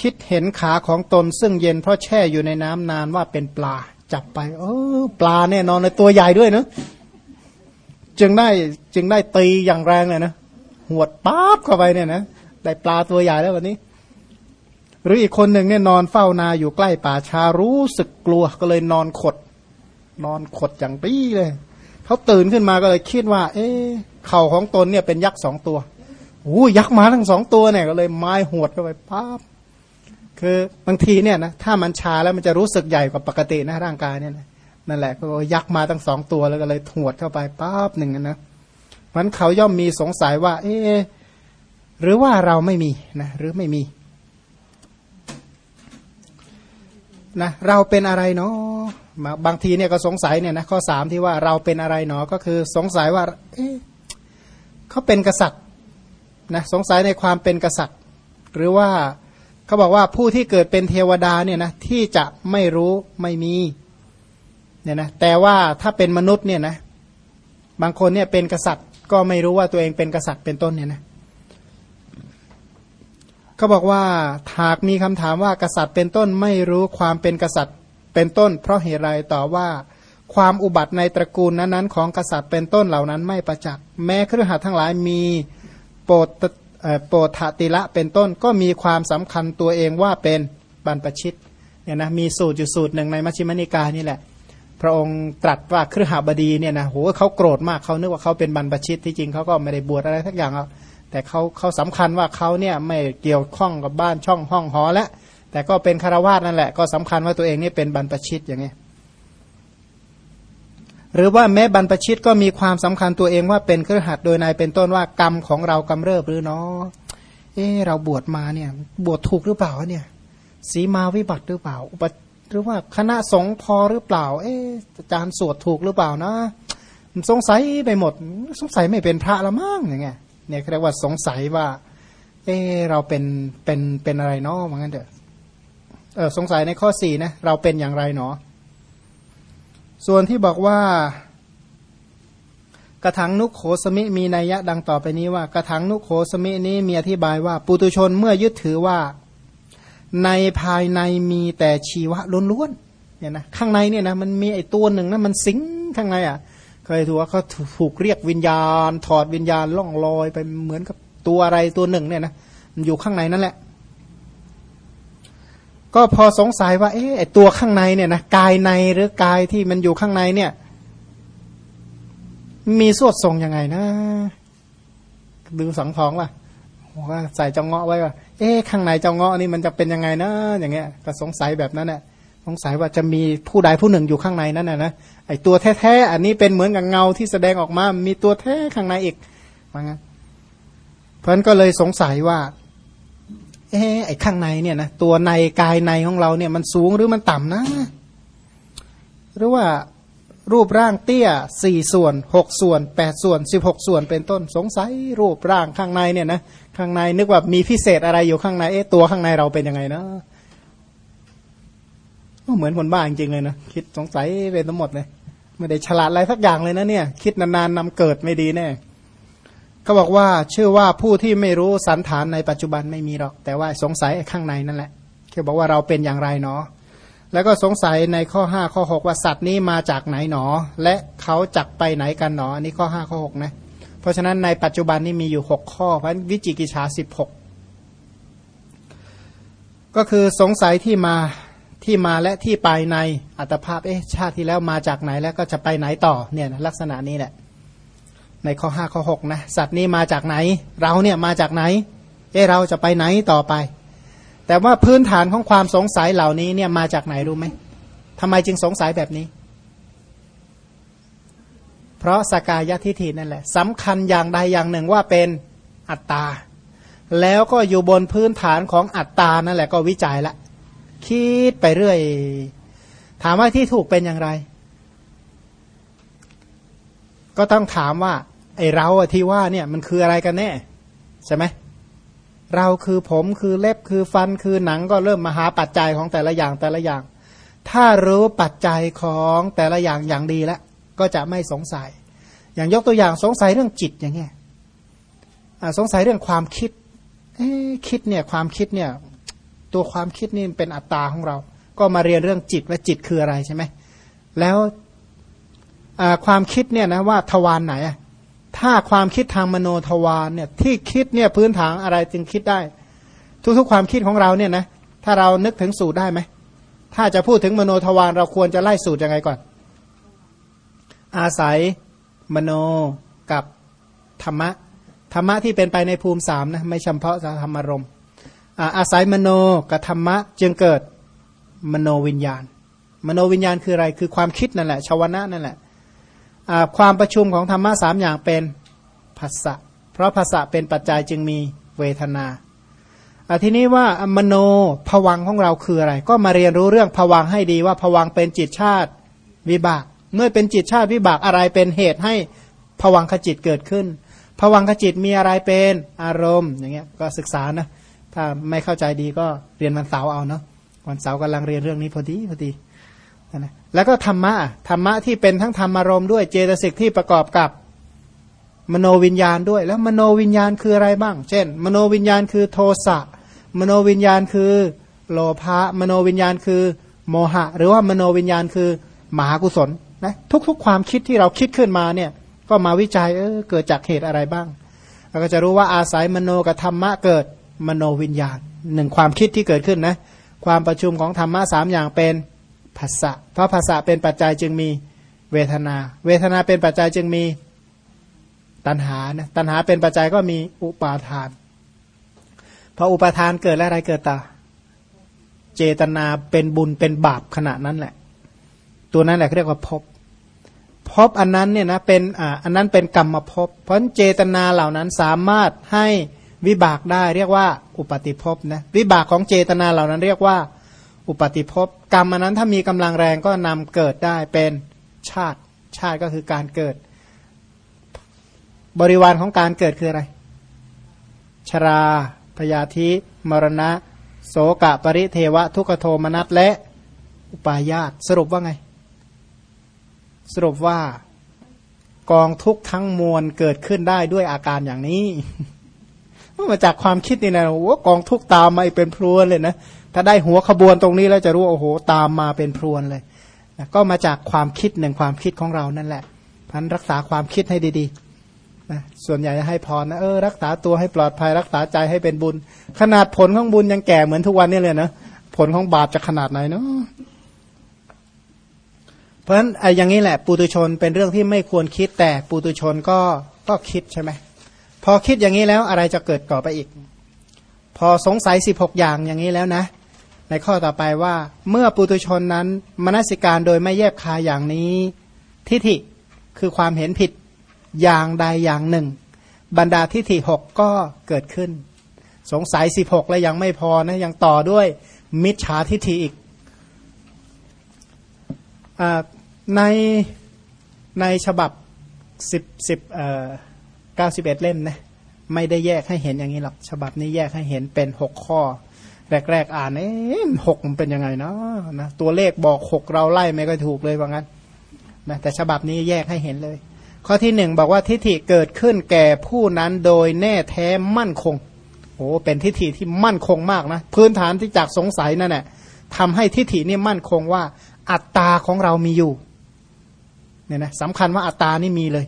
คิดเห็นขาของตนซึ่งเย็นเพราะแช่อยู่ในน้ำนานว่าเป็นปลา จับไป เออปลาแน่นอนในตัวใหญ่ด้วยเนะ จึงได้จึงได้ตีอย่างแรงเลยนะหวดป๊าบเข้าไปเนี่ยนะได้ปลาตัวใหญ่แล้ววันนี้ หรืออีกคนหนึ่งเนี่ยนอนเฝ้านาอยู่ใกล้ป่าชารู้สึกกลัวก็เลยนอนขด นอนขดอย่างปี้เลยเขาตื่นขึ้นมาก็เลยคิดว่า เอ๊เข่าของตนเนี่ยเป็นยักษ์สองตัวโอ้ยักษ์มาทั้งสองตัวเนี่ยก็เลยไม้หวดเข้าไปป๊าบคือบางทีเนี่ยนะถ้ามันชาแล้วมันจะรู้สึกใหญ่กว่าปกตินะร่างกายเนี่ยนะ นั่นแหละก็ยักมาตั้งสองตัวแล้วก็เลยถวดเข้าไปปั๊บหนึ่งนะมันเขาย่อมมีสงสัยว่า เอ๊หรือว่าเราไม่มีนะหรือไม่มีนะเราเป็นอะไรเนาะบางทีเนี่ยก็สงสัยเนี่ยนะข้อสามที่ว่าเราเป็นอะไรเนาะก็คือสงสัยว่า เอ๊เขาเป็นกษัตริย์นะสงสัยในความเป็นกษัตริย์ หรือว่าเขาบอกว่าผู้ที่เกิดเป็นเทวดาเนี่ยนะที่จะไม่รู้ไม่มี เนี่ยนะแต่ว่าถ้าเป็นมนุษย์เนี่ยนะบางคนเนี่ยเป็นกษัตริย์ก็ไม่รู้ว่าตัวเองเป็นกษัตริย์เป็นต้นเนี่ยนะเขาบอกว่าหากมีคำถามว่ากษัตริย์เป็นต้นไม่รู้ความเป็นกษัตริย์เป็นต้น เพราะเหตุไรต่อว่าความอุบัติในตระกูลนั้นๆของกษัตริย์เป็นต้นเหล่านั้นไม่ประจักษ์แม้เครือขัดทั้งหลายมีโปรดโปรธติละเป็นต้นก็มีความสำคัญตัวเองว่าเป็นบรรพชิตเนี่ยนะมีสูตรอยู่สูตรหนึ่งในมัชฌิมนิกายนี่แหละ พระองค์ตรัสว่าเครือหบดีเนี่ยนะโหเขาโกรธมากเขานึกว่าเขาเป็นบรรพชิตที่จริงเขาก็ไม่ได้บวชอะไรทักอย่างอะแต่เขาเขาสำคัญว่าเขาเนี่ยไม่เกี่ยวข้องกับบ้านช่องห้องหอแล้วแต่ก็เป็นคารวาสนั่นแหละก็สำคัญว่าตัวเองนี่เป็นบรรพชิตอย่างนี้หรือว่าแม้บรรพชิตก็มีความสำคัญตัวเองว่าเป็นเครือขัดโดยนายเป็นต้นว่ากรรมของเรากำเริบหรือเนาะเออเราบวชมาเนี่ย บวชถูกหรือเปล่าเนี่ยสีมาวิบัติหรือเปล่า อุป หรือว่าคณะสงฆ์พอหรือเปล่า เอ๊ะอาจารย์สวดถูกหรือเปล่านะสงสัยไปหมด สงสัยไม่เป็นพระละมั่งอย่างเงี้ยเนี่ยเรียกว่าสงสัยว่า เออเราเป็นเป็นเป็นอะไรเนาะเหมือนกันเถอะเออสงสัยในข้อสี่นะเราเป็นอย่างไรเนาะส่วนที่บอกว่ากระถังนุโขสมิมีนัยยะดังต่อไปนี้ว่ากระถังนุโขสมินี้มีอธิบายว่า ปุตุชนเมื่อยึดถือว่า ในภายในมีแต่ชีวะล้วนๆเนี่ยนะข้างในเนี่ยนะมันมีไอ้ตัวหนึ่งนะมันสิงข้างในอะเคยถือว่าเขาถูกเรียกวิญญาณ ถอดวิญญาณล่องลอยไปเหมือนกับตัวอะไรตัวหนึ่งเนี่ยนะมันอยู่ข้างในนั่นแหละ ก็พอสงสัยว่าเอ๊ะไอตัวข้างในเนี่ยนะกายในหรือกายที่มันอยู่ข้างในเนี่ย มีสวดทรงยังไงนะดูสังทองว่ะ ว่าใส่จงเงาะไว้ว่า เอ๊ะข้างในเจ้าเงาะนี่มันจะเป็นยังไงนะอย่างเงี้ยก็สงสัยแบบนั้นแหละสงสัยว่าจะมีผู้ใดผู้หนึ่งอยู่ข้างในนั้นนะนะไอตัวแท้ๆอันนี้เป็นเหมือนกับเงาที่แสดงออกมา มีตัวแท้ข้างในอีกว่างั้นเพราะนั้นก็เลยสงสัยว่า เอ๊ะไอข้างในเนี่ยนะตัวในกายในของเราเนี่ย มันสูงหรือมันต่ำนะ หรือว่า รูปร่างเตี้ยสี่ส่วนหกส่วนแปดส่วนสิบหกส่วนเป็นต้นสงสัยรูปร่างข้างในเนี่ยนะข้างในนึกว่ามีพิเศษอะไรอยู่ข้างในเอ๊ะตัวข้างในเราเป็นยังไงนะเหมือนคนบ้าจริงๆเลยนะคิดสงสัยเป็นทั้งหมดเลยไม่ได้ฉลาดอะไรสักอย่างเลยนะเนี่ย คิดนานๆนำเกิดไม่ดีแน่เขาบอกว่าเชื่อว่าผู้ที่ไม่รู้สันฐานในปัจจุบันไม่มีหรอก แต่ว่าสงสัยข้างในนั่นแหละเขาบอกว่าเราเป็นอย่างไรเนาะ แล้วก็สงสัยในข้อห้าข้อหกว่าสัตว์นี้มาจากไหนหนอ และเขาจักไปไหนกันหนอ อันนี้ข้อห้าข้อหกนะ เพราะฉะนั้นในปัจจุบันนี้มีอยู่หกข้อเพราะวิจิกิจฉาสิบหกก็คือสงสัยที่มาที่มาและที่ไปในอัตภาพเอ๊ะชาติที่แล้วมาจากไหนแล้วก็จะไปไหนต่อเนี่ยลักษณะนี้แหละในข้อห้าข้อหกนะ สัตว์นี้มาจากไหน เราเนี่ยมาจากไหน เอ๊ะเราจะไปไหนต่อไป แต่ว่าพื้นฐานของความสงสัยเหล่านี้เนี่ยมาจากไหนรู้ไหมทำไมจึงสงสัยแบบนี้ เพราะสกายทิฏฐินั่นแหละสำคัญอย่างใดอย่างหนึ่งว่าเป็นอัตตา แล้วก็อยู่บนพื้นฐานของอัตตานั่นแหละก็วิจัยละ คิดไปเรื่อย ถามว่าที่ถูกเป็นอย่างไร ก็ต้องถามว่า ไอเราที่ว่าเนี่ยมันคืออะไรกันแน่ ใช่ไหมเเราคือผมคือเล็บคือฟันคือหนังก็เริ่มมาหาปัจจัยของแต่ละอย่างแต่ละอย่าง ถ้ารู้ปัจจัยของแต่ละอย่างอย่างดีแล้วก็จะไม่สงสัย อย่างยกตัวอย่างสงสัยเรื่องจิตอย่างเงี้ยสงสัยเรื่องความคิดคิดเนี่ยความคิดเนี่ยตัวความคิดนี่เป็นอัตตาของเรา ก็มาเรียนเรื่องจิตว่าจิตคืออะไรใช่ไหมแล้วความคิดเนี่ยนะว่าทวารไหนอะ ถ้าความคิดทางมโนทวารเนี่ยที่คิดเนี่ยพื้นฐานอะไรจึงคิดได้ ทุกๆความคิดของเราเนี่ยนะถ้าเรานึกถึงสูตรได้ไหมถ้าจะพูดถึงมโนทวารเราควรจะไล่สูตรยังไงก่อน อาศัยมโนกับธรรมะธรรมะที่เป็นไปในภูมิสามนะไม่เฉพาะธรรมารมณ์อาศัยมโนกับธรรมะจึงเกิดมโนวิญญาณ มโนวิญญาณคืออะไรคือความคิดนั่นแหละชาวนะนั่นแหละ ความประชุมของธรรมะสามอย่างเป็นภาษะเพราะภาษะเป็นปัจจัยจึงมีเวทนาทีนี้ว่ามโนผวังของเราคืออะไร ก็มาเรียนรู้เรื่องผวังให้ดีว่าผวังเป็นจิตชาติวิบาก เมื่อเป็นจิตชาติวิบากอะไรเป็นเหตุให้ผวังขจิตเกิดขึ้นผวังขจิตมีอะไรเป็นอารมณ์อย่างเงี้ยก็ศึกษานะถ้าไม่เข้าใจดีก็เรียนวันเสาร์เอาเนาะวันเสาร์กำลังเรียนเรื่องนี้พอดีพอดี นะแล้วก็ธรรมะธรรมะที่เป็นทั้งธรรมอารมณ์ด้วยเจตสิกที่ประกอบกับมโนวิญญาณด้วย แล้วมโนวิญญาณคืออะไรบ้าง เช่น มโนวิญญาณคือโทสะมโนวิญญาณคือโลภะมโนวิญญาณคือโมหะ หรือว่ามโนวิญญาณคือมหากุศลนะทุกๆ ความคิดที่เราคิดขึ้นมาเนี่ยก็มาวิจัยเออเกิดจากเหตุอะไรบ้างเราก็จะรู้ว่าอาศัยมโนกับธรรมะเกิดมโนวิญญาณหนึ่งความคิดที่เกิดขึ้นนะความประชุมของธรรมะสามอย่างเป็น ภาษะเพราะภาษะเป็นปัจจัยจึงมีเวทนา เวทนาเป็นปัจจัยจึงมีตัณหานะตัณหาเป็นปัจจัยก็มีอุปาทานพออุปาทานเกิดแล้วอะไรเกิดตา เจตนาเป็นบุญเป็นบาปขณะนั้นแหละ ตัวนั้นแหละเรียกว่าภพภพอันนั้นเนี่ยนะเป็นอ่าอันนั้นเป็นกรรมภพเพราะเจตนาเหล่านั้นสามารถให้วิบากได้ เรียกว่า อุปติภพนะวิบากของเจตนาเหล่านั้นเรียกว่า อุปติภพกรรมอันนั้นถ้ามีกำลังแรงก็นำเกิดได้เป็นชาติชาติก็คือการเกิด บริวารของการเกิดคืออะไร ชราพยาธิมรณะ โสกะปริเทวะ ทุกโทมนัสและอุปาญาตสรุปว่าไง สรุปว่ากองทุกทั้งมวลเกิดขึ้นได้ด้วยอาการอย่างนี้มาจากความคิดนี่นะโอ้กองทุกตามมาเป็นพรวนเลยนะ ถ้าได้หัวขบวนตรงนี้แล้วจะรู้โอ้โหตามมาเป็นพรวนเลยนะก็มาจากความคิดหนึ่งความคิดของเรานั่นแหละพันรักษาความคิดให้ดีๆนะส่วนใหญ่ให้พรนะเออรักษาตัวให้ปลอดภัยรักษาใจให้เป็นบุญ ขนาดผลของบุญยังแก่เหมือนทุกวันนี้เลยนะผลของบาปจะขนาดไหนเนาะเพราะฉะนั้นไอ้อย่างนี้แหละปุตุชนเป็นเรื่องที่ไม่ควรคิดแต่ปุตุชนก็ก็คิดใช่ไหมพอคิดอย่างนี้แล้วอะไรจะเกิดต่อไปอีก พอสงสัยสิบหกอย่างอย่างนี้แล้วนะ ในข้อต่อไปว่า เมื่อปุตุชนนั้น มนสิการโดยไม่แยบคายอย่างนี้ ทิฏฐิคือความเห็นผิดอย่างใดอย่างหนึ่ง บรรดาทิฏฐิหกก็เกิดขึ้น สงสัยสิบหกแล้วยังไม่พอนะยังต่อด้วย มิจฉาทิฏฐิอีกอในในฉบับสิบสิบเอ่อเก้าสิบเอ็ดเล่มนะไม่ได้แยกให้เห็นอย่างนี้หรอกฉบับนี้แยกให้เห็นเป็นหกข้อ แรกๆอ่านเอ๊ะหกมันเป็นยังไงเนาะนะตัวเลขบอกหกเราไล่ไม่ก็ถูกเลยว่างั้นนะแต่ฉบับนี้แยกให้เห็นเลย ข้อที่หนึ่งบอกว่าทิฏฐิเกิดขึ้นแก่ผู้นั้นโดยแน่แท้มั่นคงโอ้เป็นทิฏฐิที่มั่นคงมากนะพื้นฐานที่จากสงสัยนั่นแหละทำให้ทิฏฐินี่มั่นคงว่า อัตตาของเรามีอยู่เนี่ยนะสำคัญว่าอัตตานี่มีเลย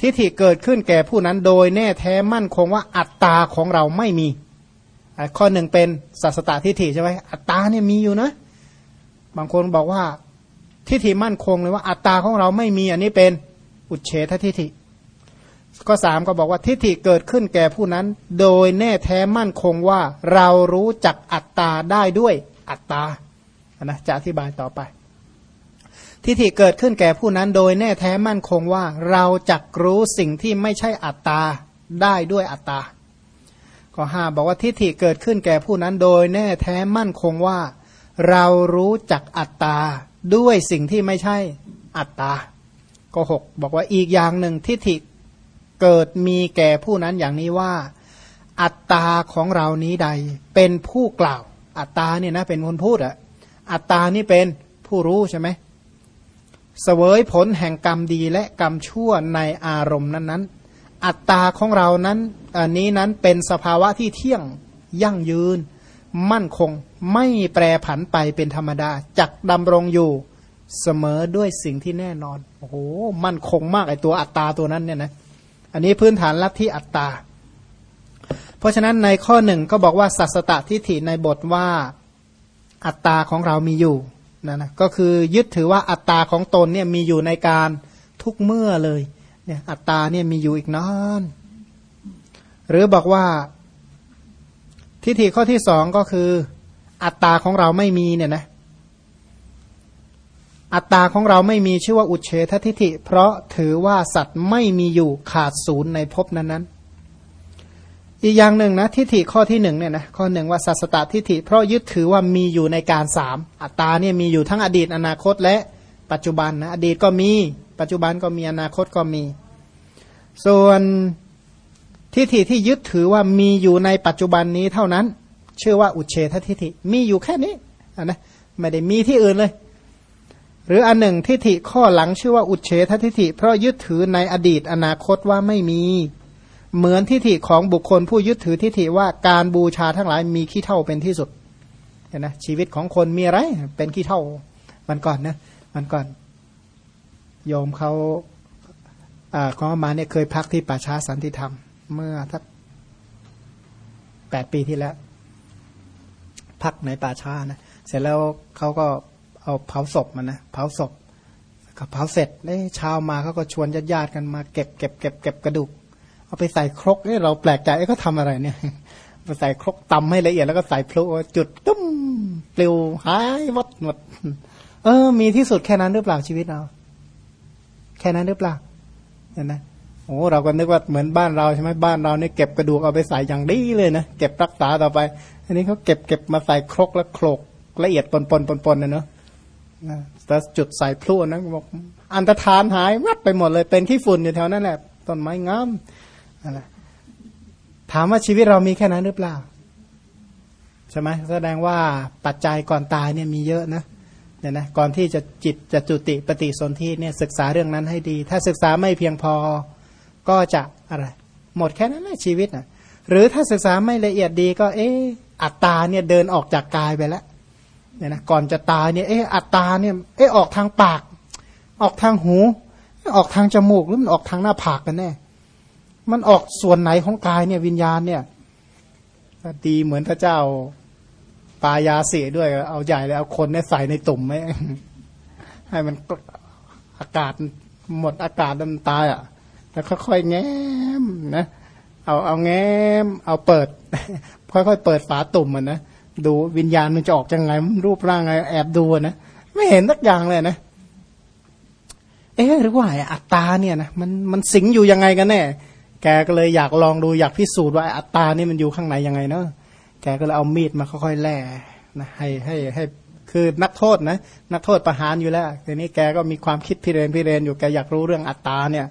ทิฏฐิเกิดขึ้นแก่ผู้นั้นโดยแน่แท้มั่นคงว่าอัตตาของเราไม่มี ข้อหนึ่งเป็นสัสตตทิฏฐิใช่ไหมอัตตาเนี่ยมีอยู่นะ บางคนบอกว่าทิฏฐิมั่นคงเลยว่าอัตตาของเราไม่มีอันนี้เป็นอุเฉททิฏฐิข้อสามก็บอกว่าทิฏฐิเกิดขึ้นแก่ผู้นั้น โดยแน่แท้มั่นคงว่าเรารู้จักอัตตาได้ด้วยอัตตานะจะอธิบายต่อไป ทิฏฐิเกิดขึ้นแก่ผู้นั้น โดยแน่แท้มั่นคงว่า เราจักรู้สิ่งที่ไม่ใช่อัตตาได้ด้วยอัตตา ข้อห้าบอกว่าทิฏฐิเกิดขึ้นแก่ผู้นั้นโดยแน่แท้มั่นคงว่า เรารู้จักอัตตาด้วยสิ่งที่ไม่ใช่อัตตาก็หกบอกว่าอีกอย่างหนึ่งทิฏฐิเกิดมีแก่ผู้นั้นอย่างนี้ว่า อัตตาของเรานี้ใด เป็นผู้กล่าว อัตตาเนี่ยนะเป็นคนพูดอะอัตตานี่เป็นผู้รู้ใช่ไหมเสวยผลแห่งกรรมดีและกรรมชั่วในอารมณ์นั้นๆ อัตตาของเรานั้นอันนี้นั้นเป็นสภาวะที่เที่ยงยั่งยืน มั่นคงไม่แปรผันไปเป็นธรรมดาจักดำรงอยู่เสมอด้วยสิ่งที่แน่นอนโอ้โหมั่นคงมากไอตัวอัตตาตัวนั้นเนี่ยนะอันนี้พื้นฐานลัทธิอัตตา เพราะฉะนั้นในข้อหนึ่งก็บอกว่าสัสตทิฏฐิในบทว่าอัตตาของเรามีอยู่นะนะก็คือยึดถือว่าอัตตาของตนเนี่ยมีอยู่ในการทุกเมื่อเลย เนี่ยอัตตาเนี่ยมีอยู่อีกนาน หรือบอกว่าทิฏฐิข้อที่สองก็คือ อัตตาของเราไม่มีเนี่ยนะอัตตาของเราไม่มีชื่อว่าอุเฉททิฏฐิ เพราะถือว่าสัตว์ไม่มีอยู่ขาดศูนย์ในภพนั้นๆ อีกอย่างหนึ่งนะทิฏฐิข้อที่หนึ่งเนี่ยนะข้อหนึ่งว่าสัสตตทิฏฐิ เพราะยึดถือว่ามีอยู่ในการสามอัตตาเนี่ยมีอยู่ทั้งอดีตอนาคตและปัจจุบันนะอดีตก็มี ปัจจุบันก็มีอนาคตก็มี ส่วนทิฏฐิที่ยึดถือว่ามีอยู่ในปัจจุบันนี้เท่านั้น ชื่อว่าอุเฉททิฏฐิมีอยู่แค่นี้นะไม่ได้มีที่อื่นเลย หรืออันหนึ่งทิฏฐิข้อหลังชื่อว่าอุเฉททิฏฐิ เพราะยึดถือในอดีตอนาคตว่าไม่มี เหมือนทิฏฐิของบุคคลผู้ยึดถือทิฏฐิว่าการบูชาทั้งหลายมีขี้เท่าเป็นที่สุดเห็นไหมชีวิตของคนมีอะไรเป็นขี้เท่ามันก่อนนะมันก่อน โยมเขาอ่าของมาเนี่ยเคยพักที่ป่าช้าสันติธรรม เมื่อทักแปดปีที่แล้ว พักในป่าช้านะเสร็จแล้วเขาก็เอาเผาศพมันนะเผาศพเผาเสร็จเอ้เช้ามาเขาก็ชวนญาติญาติกันมาเก็บเก็บเก็บเก็บกระดูก เอาไปใส่ครกเอ้เราแปลกใจเอ้เขาทำอะไรเนี่ยไปใส่ครกตำให้ละเอียดแล้วก็ใส่พลุจุดตุ้มปลิวหายวัดหมดเออ มีที่สุดแค่นั้นหรือเปล่าชีวิตเรา แค่นั้นหรือเปล่าเห็นไหมโอ้เราก็นึกว่าเหมือนบ้านเราใช่ไหมบ้านเราเนี่ยเก็บกระดูกเอาไปใส่อย่างดีเลยนะเก็บรักษาต่อไป อันนี้เขาเก็บเก็บมาใส่ครกแล้วโคลกละเอียดปนปนปนปนนะเนาะแต่จุดใส่พลุนะบอกอันตรธานหายวัดไปหมดเลยเป็นขี้ฝุ่นอยู่แถวนั้นแหละต้นไม้งามอะไรถามว่าชีวิตเรามีแค่นั้นหรือเปล่าใช่ไหมแสดงว่าปัจจัยก่อนตายเนี่ยมีเยอะนะ เนี่ยนะก่อนที่จะจิตจะจุติปฏิสนธิเนี่ยศึกษาเรื่องนั้นให้ดี ถ้าศึกษาไม่เพียงพอก็จะอะไร หมดแค่นั้นแหละชีวิตนะหรือถ้าศึกษาไม่ละเอียดดีก็ เอออัตตาเนี่ยเดินออกจากกายไปแล้วเนี่ยนะก่อนจะตายเนี่ยเอออัตตาเนี่ยเออออกทางปาก ออกทางหู ออกทางจมูกหรือมันออกทางหน้าผากกันแน่มันออกส่วนไหนของกายเนี่ยวิญญาณเนี่ยดีเหมือนพระเจ้า ปายาเสีด้วย เอาใหญ่เลยเอาคนเนี่ยใส่ในตุ่มไหมให้มันอากาศหมดอากาศมันตายอะ แล้วค่อยๆแง้มนะเอาเอาแง้ม เอาเปิด ค่อยๆเปิดฝาตุ่มมันนะดูวิญญาณมันจะออกยังไงรูปร่างไงแอบดูนะไม่เห็นสักอย่างเลยนะเอ๊หรือว่าอัตตาเนี่ยนะมันมันสิงอยู่ยังไงกันแน่ แกก็เลยอยากลองดูอยากพิสูจน์ว่าอัตตานี่มันอยู่ข้างในยังไงเนาะ แกก็เลยเอามีดมาค่อยๆแล่นะให้ให้ให้คือนักโทษนะนักโทษประหารอยู่แล้วทีนี้แกก็มีความคิดพิเรนพิเรนอยู่แกอยากรู้เรื่องอัตตาเนี่ย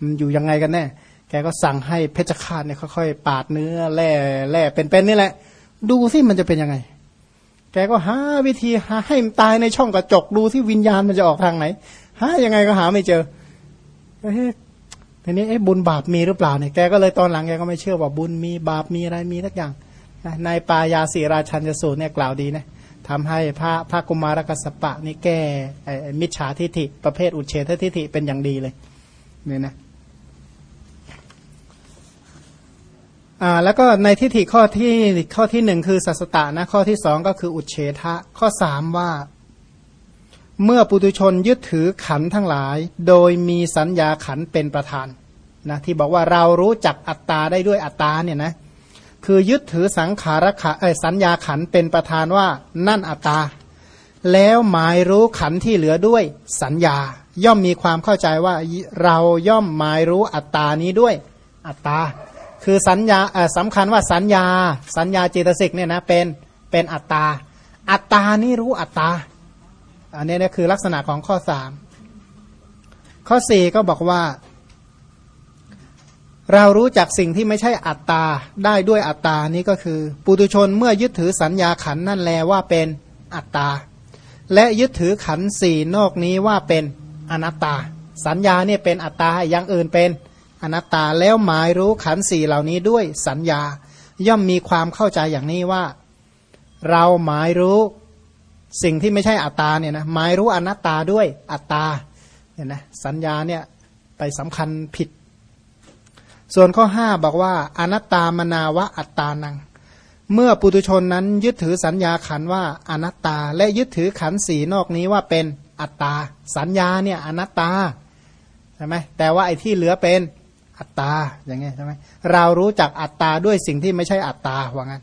มันอยู่ยังไงกันแน่แกก็สั่งให้เพชฌฆาตเนี่ยค่อยๆปาดเนื้อแล่แล่เป็นๆนี่แหละ ดูสิมันจะเป็นยังไง แกก็หาวิธีหาให้มันตายในช่องกระจกดูที่วิญญาณมันจะออกทางไหนหายังไงก็หาไม่เจอเฮ้ทีนี้ไอ้บุญบาปมีหรือเปล่าเนี่ยแกก็เลยตอนหลังแกก็ไม่เชื่อว่าบุญมีบาปมีอะไรมีทุกอย่าง ในปายาสีราชันจสูตรเนี่ยกล่าวดีนะทำให้พระพระกุมารกัสปะนี่แก้มิจฉาทิฏฐิประเภทอุเฉททิฏฐิเป็นอย่างดีเลยเนี่ยนะอ่าแล้วก็ในทิฏฐิข้อที่ข้อที่หนึ่งคือสัสตานะข้อที่สองก็คืออุเฉทะ ข้อสามว่า เมื่อปุตุชนยึดถือขันทั้งหลาย โดยมีสัญญาขันเป็นประธานนะที่บอกว่าเรารู้จักอัตตาได้ด้วยอัตตาเนี่ยนะ คือยึดถือสังขารขะสัญญาขันเป็นประธานว่านั่นอัตตา แล้วหมายรู้ขันที่เหลือด้วยสัญญา ย่อมมีความเข้าใจว่าเราย่อมหมายรู้อัตตานี้ด้วยอัตตา คือสัญญาสำคัญว่าสัญญา สัญญาเจตสิกเนี่ยนะเป็นเป็นอัตตา อัตตานี่รู้อัตตา อันนี้เนี่ยคือลักษณะของข้อสามข้อสี่ก็บอกว่า เรารู้จักสิ่งที่ไม่ใช่อัตตาได้ด้วยอัตตานี้ก็คือ ปุตุชนเมื่อยึดถือสัญญาขันนั่นแลว่าเป็นอัตตา และยึดถือขันสี่นอกนี้ว่าเป็นอนัตตา สัญญาเนี่ยเป็นอัตตาอย่างอื่นเป็นอนัตตาแล้วหมายรู้ขันสี่เหล่านี้ด้วยสัญญา ย่อมมีความเข้าใจอย่างนี้ว่า เราหมายรู้สิ่งที่ไม่ใช่อัตตาเนี่ยนะหมายรู้อนัตตาด้วยอัตตาเนี่ยนะสัญญาเนี่ยไปสำคัญผิด ส่วนข้อห้าบอกว่าอนัตตามนาวะอัตตานัง เมื่อปุตุชนนั้นยึดถือสัญญาขันว่าอนัตตา และยึดถือขันสีนอกนี้ว่าเป็นอัตตา สัญญาเนี่ยอนัตตาใช่ไหมแต่ว่าไอ้ที่เหลือเป็นอัตตาอย่างเงี้ยใช่ไหมเรารู้จักอัตตาด้วยสิ่งที่ไม่ใช่อัตตาว่างั้น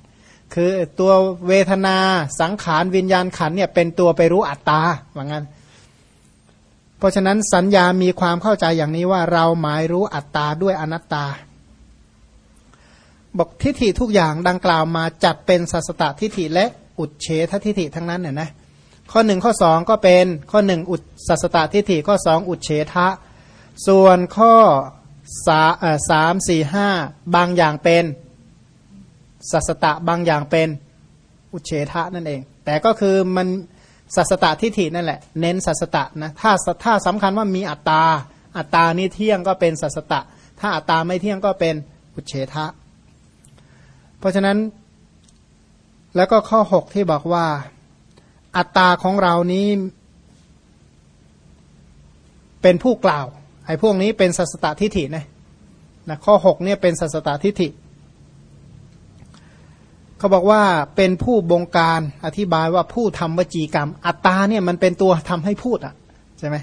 คือตัวเวทนาสังขารวิญญาณขันเนี่ยเป็นตัวไปรู้อัตตาว่างั้น เพราะฉะนั้นสัญญามีความเข้าใจอย่างนี้ว่าเราหมายรู้อัตตาด้วยอนัตตา บอกทิฏฐิทุกอย่างดังกล่าวมาจัดเป็นสัสตทิฏฐิและอุดเฉททิฏฐิทั้งนั้นเนี่ยนะข้อหนึ่งข้อสองก็เป็นข้อหนึ่งอุดสัสตทิฏฐิข้อสองอุดเฉทะ ส่วนข้อสาสามสี่ห้าบางอย่างเป็นสัสตะบางอย่างเป็นอุเฉทะนั่นเอง แต่ก็คือมัน สัสตะทิฏฐินั่นแหละเน้นสัสตะนะถ้าถ้าสำคัญว่ามีอัตตา อัตตานี้เที่ยงก็เป็นสัสตะ ถ้าอัตตาไม่เที่ยงก็เป็นอุเฉทะ เพราะฉะนั้นแล้วก็ข้อหกที่บอกว่า อัตตาของเรานี้ เป็นผู้กล่าวไอ้พวกนี้เป็นสัสตตทิฏฐินะนะข้อหกเนี่ยเป็นสัสตทิฏฐิ เขาบอกว่าเป็นผู้บงการอธิบายว่าผู้ทำวจีกรรม อัตตาเนี่ยมันเป็นตัวทำให้พูดอะใช่ไหม